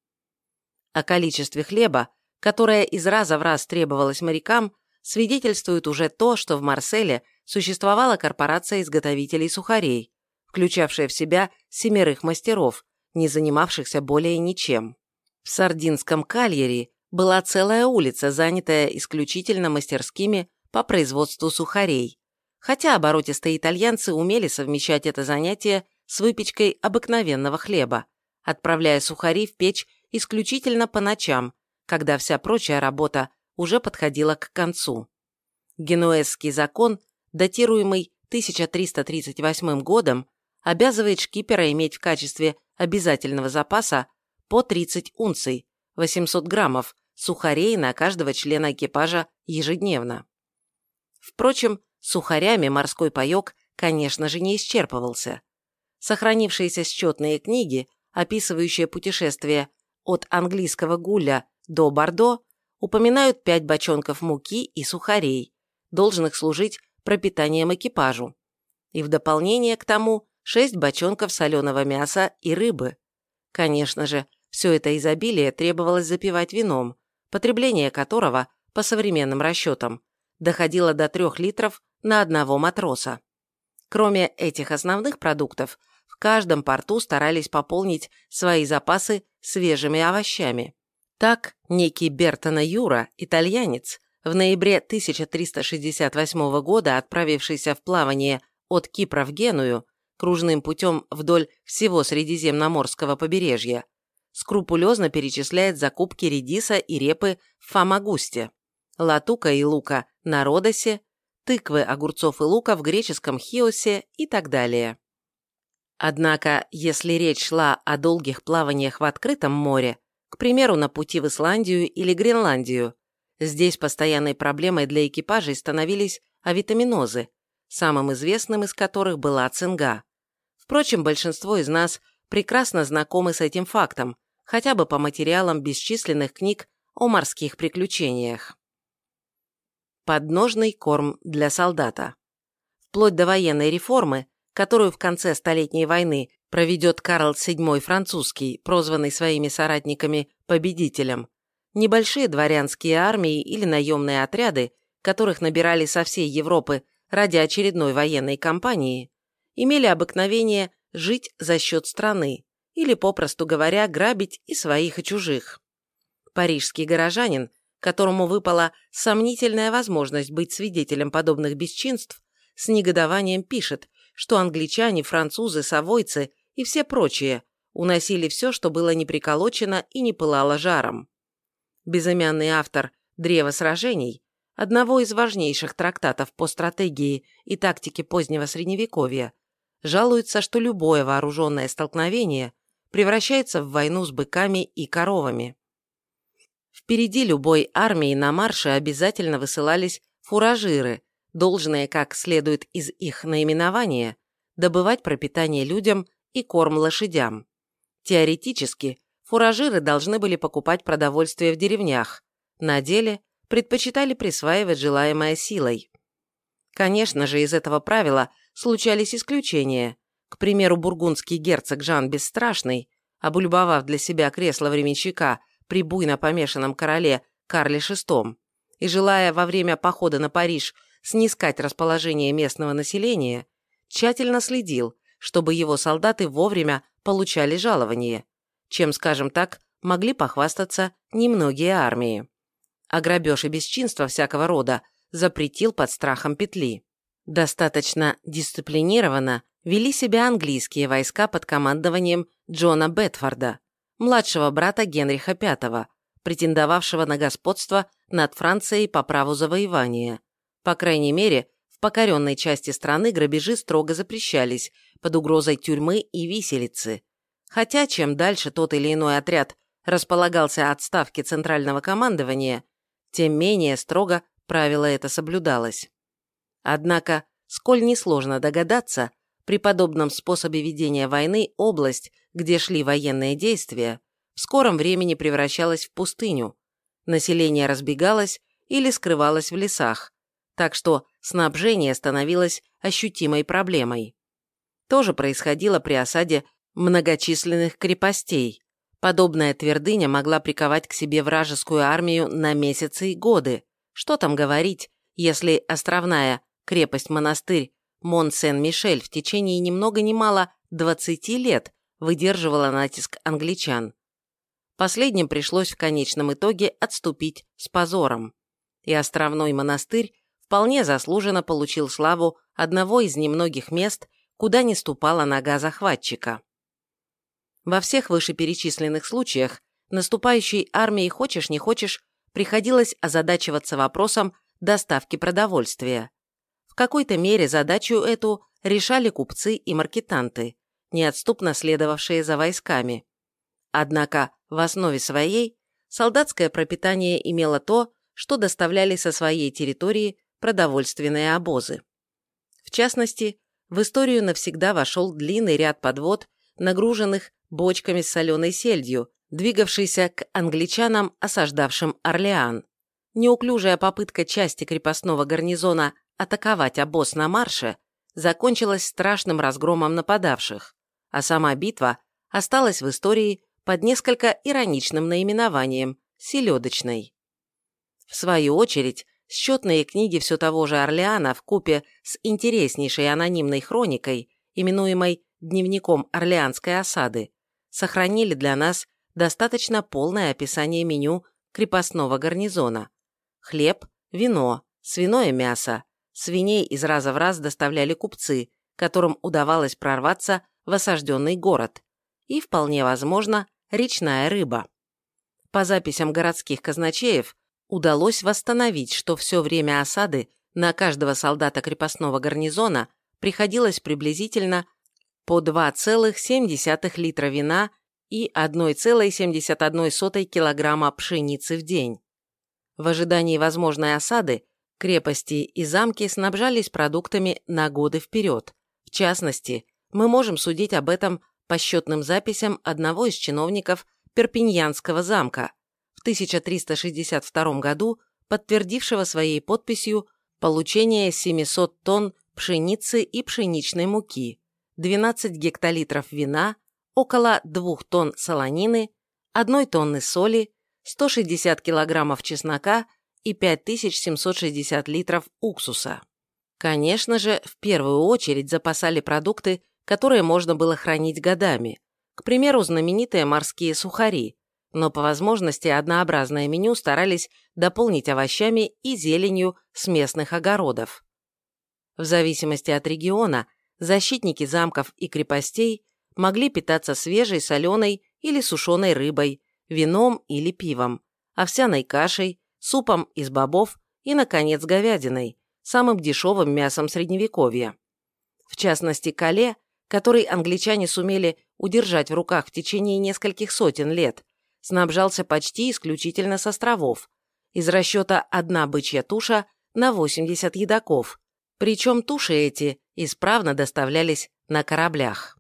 О количестве хлеба, которое из раза в раз требовалось морякам, свидетельствует уже то, что в Марселе существовала корпорация изготовителей сухарей, включавшая в себя семерых мастеров, не занимавшихся более ничем. В Сардинском кальере была целая улица, занятая исключительно мастерскими по производству сухарей, хотя оборотистые итальянцы умели совмещать это занятие с выпечкой обыкновенного хлеба, отправляя сухари в печь исключительно по ночам, когда вся прочая работа уже подходила к концу. Генуэзский закон, датируемый 1338 годом, обязывает шкипера иметь в качестве обязательного запаса по 30 унций, 800 граммов, сухарей на каждого члена экипажа ежедневно. Впрочем, сухарями морской паёк, конечно же, не исчерпывался. Сохранившиеся счетные книги, описывающие путешествие от английского Гуля до Бордо, упоминают пять бочонков муки и сухарей, должных служить пропитанием экипажу, и в дополнение к тому шесть бочонков соленого мяса и рыбы. Конечно же, все это изобилие требовалось запивать вином, потребление которого, по современным расчетам, доходило до 3 литров на одного матроса. Кроме этих основных продуктов, в каждом порту старались пополнить свои запасы свежими овощами. Так, некий Бертона Юра, итальянец, в ноябре 1368 года отправившийся в плавание от Кипра в Геную, кружным путем вдоль всего Средиземноморского побережья, скрупулезно перечисляет закупки редиса и репы в Фамагусте, латука и лука на Родосе, тыквы, огурцов и лука в греческом Хиосе и так далее. Однако, если речь шла о долгих плаваниях в открытом море, к примеру, на пути в Исландию или Гренландию, здесь постоянной проблемой для экипажей становились авитаминозы, самым известным из которых была цинга. Впрочем, большинство из нас прекрасно знакомы с этим фактом, хотя бы по материалам бесчисленных книг о морских приключениях. Подножный корм для солдата. Вплоть до военной реформы, которую в конце Столетней войны проведет Карл VII французский, прозванный своими соратниками «победителем», небольшие дворянские армии или наемные отряды, которых набирали со всей Европы ради очередной военной кампании, имели обыкновение жить за счет страны, или, попросту говоря, грабить и своих, и чужих. Парижский горожанин, которому выпала сомнительная возможность быть свидетелем подобных бесчинств, с негодованием пишет, что англичане, французы, совойцы и все прочие уносили все, что было не приколочено и не пылало жаром. Безымянный автор «Древо сражений» одного из важнейших трактатов по стратегии и тактике позднего Средневековья, жалуется, что любое вооруженное столкновение превращается в войну с быками и коровами. Впереди любой армии на марше обязательно высылались фуражиры, должные, как следует из их наименования, добывать пропитание людям и корм лошадям. Теоретически, фуражиры должны были покупать продовольствие в деревнях, на деле предпочитали присваивать желаемое силой. Конечно же, из этого правила случались исключения. К примеру, бургундский герцог Жан Бесстрашный, обульбовав для себя кресло временщика при буйно помешанном короле Карле VI и желая во время похода на Париж снискать расположение местного населения, тщательно следил, чтобы его солдаты вовремя получали жалование, чем, скажем так, могли похвастаться немногие армии а грабеж и бесчинство всякого рода запретил под страхом петли. Достаточно дисциплинированно вели себя английские войска под командованием Джона Бетфорда, младшего брата Генриха V, претендовавшего на господство над Францией по праву завоевания. По крайней мере, в покоренной части страны грабежи строго запрещались под угрозой тюрьмы и виселицы. Хотя чем дальше тот или иной отряд располагался от ставки центрального командования, тем менее строго правило это соблюдалось. Однако, сколь несложно догадаться, при подобном способе ведения войны область, где шли военные действия, в скором времени превращалась в пустыню, население разбегалось или скрывалось в лесах, так что снабжение становилось ощутимой проблемой. То же происходило при осаде многочисленных крепостей, Подобная твердыня могла приковать к себе вражескую армию на месяцы и годы. Что там говорить, если островная крепость-монастырь Мон-Сен-Мишель в течение ни много ни мало 20 лет выдерживала натиск англичан. Последним пришлось в конечном итоге отступить с позором. И островной монастырь вполне заслуженно получил славу одного из немногих мест, куда не ступала нога захватчика. Во всех вышеперечисленных случаях наступающей армии хочешь не хочешь приходилось озадачиваться вопросом доставки продовольствия. Какой-то мере задачу эту решали купцы и маркетанты, неотступно следовавшие за войсками. Однако в основе своей солдатское пропитание имело то, что доставляли со своей территории продовольственные обозы. В частности, в историю навсегда вошел длинный ряд подвод, нагруженных бочками с соленой сельдью, двигавшийся к англичанам, осаждавшим Орлеан. Неуклюжая попытка части крепостного гарнизона атаковать обоз на марше закончилась страшным разгромом нападавших, а сама битва осталась в истории под несколько ироничным наименованием «селедочной». В свою очередь, счетные книги все того же Орлеана в купе с интереснейшей анонимной хроникой, именуемой «Дневником Орлеанской осады», сохранили для нас достаточно полное описание меню крепостного гарнизона. Хлеб, вино, свиное мясо, свиней из раза в раз доставляли купцы, которым удавалось прорваться в осажденный город, и, вполне возможно, речная рыба. По записям городских казначеев удалось восстановить, что все время осады на каждого солдата крепостного гарнизона приходилось приблизительно по 2,7 литра вина и 1,71 килограмма пшеницы в день. В ожидании возможной осады крепости и замки снабжались продуктами на годы вперед. В частности, мы можем судить об этом по счетным записям одного из чиновников Перпиньянского замка, в 1362 году подтвердившего своей подписью получение 700 тонн пшеницы и пшеничной муки, 12 гектолитров вина, около 2 тонн солонины, 1 тонны соли, 160 килограммов чеснока и 5760 литров уксуса. Конечно же, в первую очередь запасали продукты, которые можно было хранить годами. К примеру, знаменитые морские сухари, но по возможности однообразное меню старались дополнить овощами и зеленью с местных огородов. В зависимости от региона, защитники замков и крепостей могли питаться свежей, соленой или сушеной рыбой, вином или пивом, овсяной кашей, супом из бобов и, наконец, говядиной, самым дешевым мясом Средневековья. В частности, кале, который англичане сумели удержать в руках в течение нескольких сотен лет, снабжался почти исключительно с островов, из расчета одна бычья туша на 80 едоков, причем туши эти исправно доставлялись на кораблях.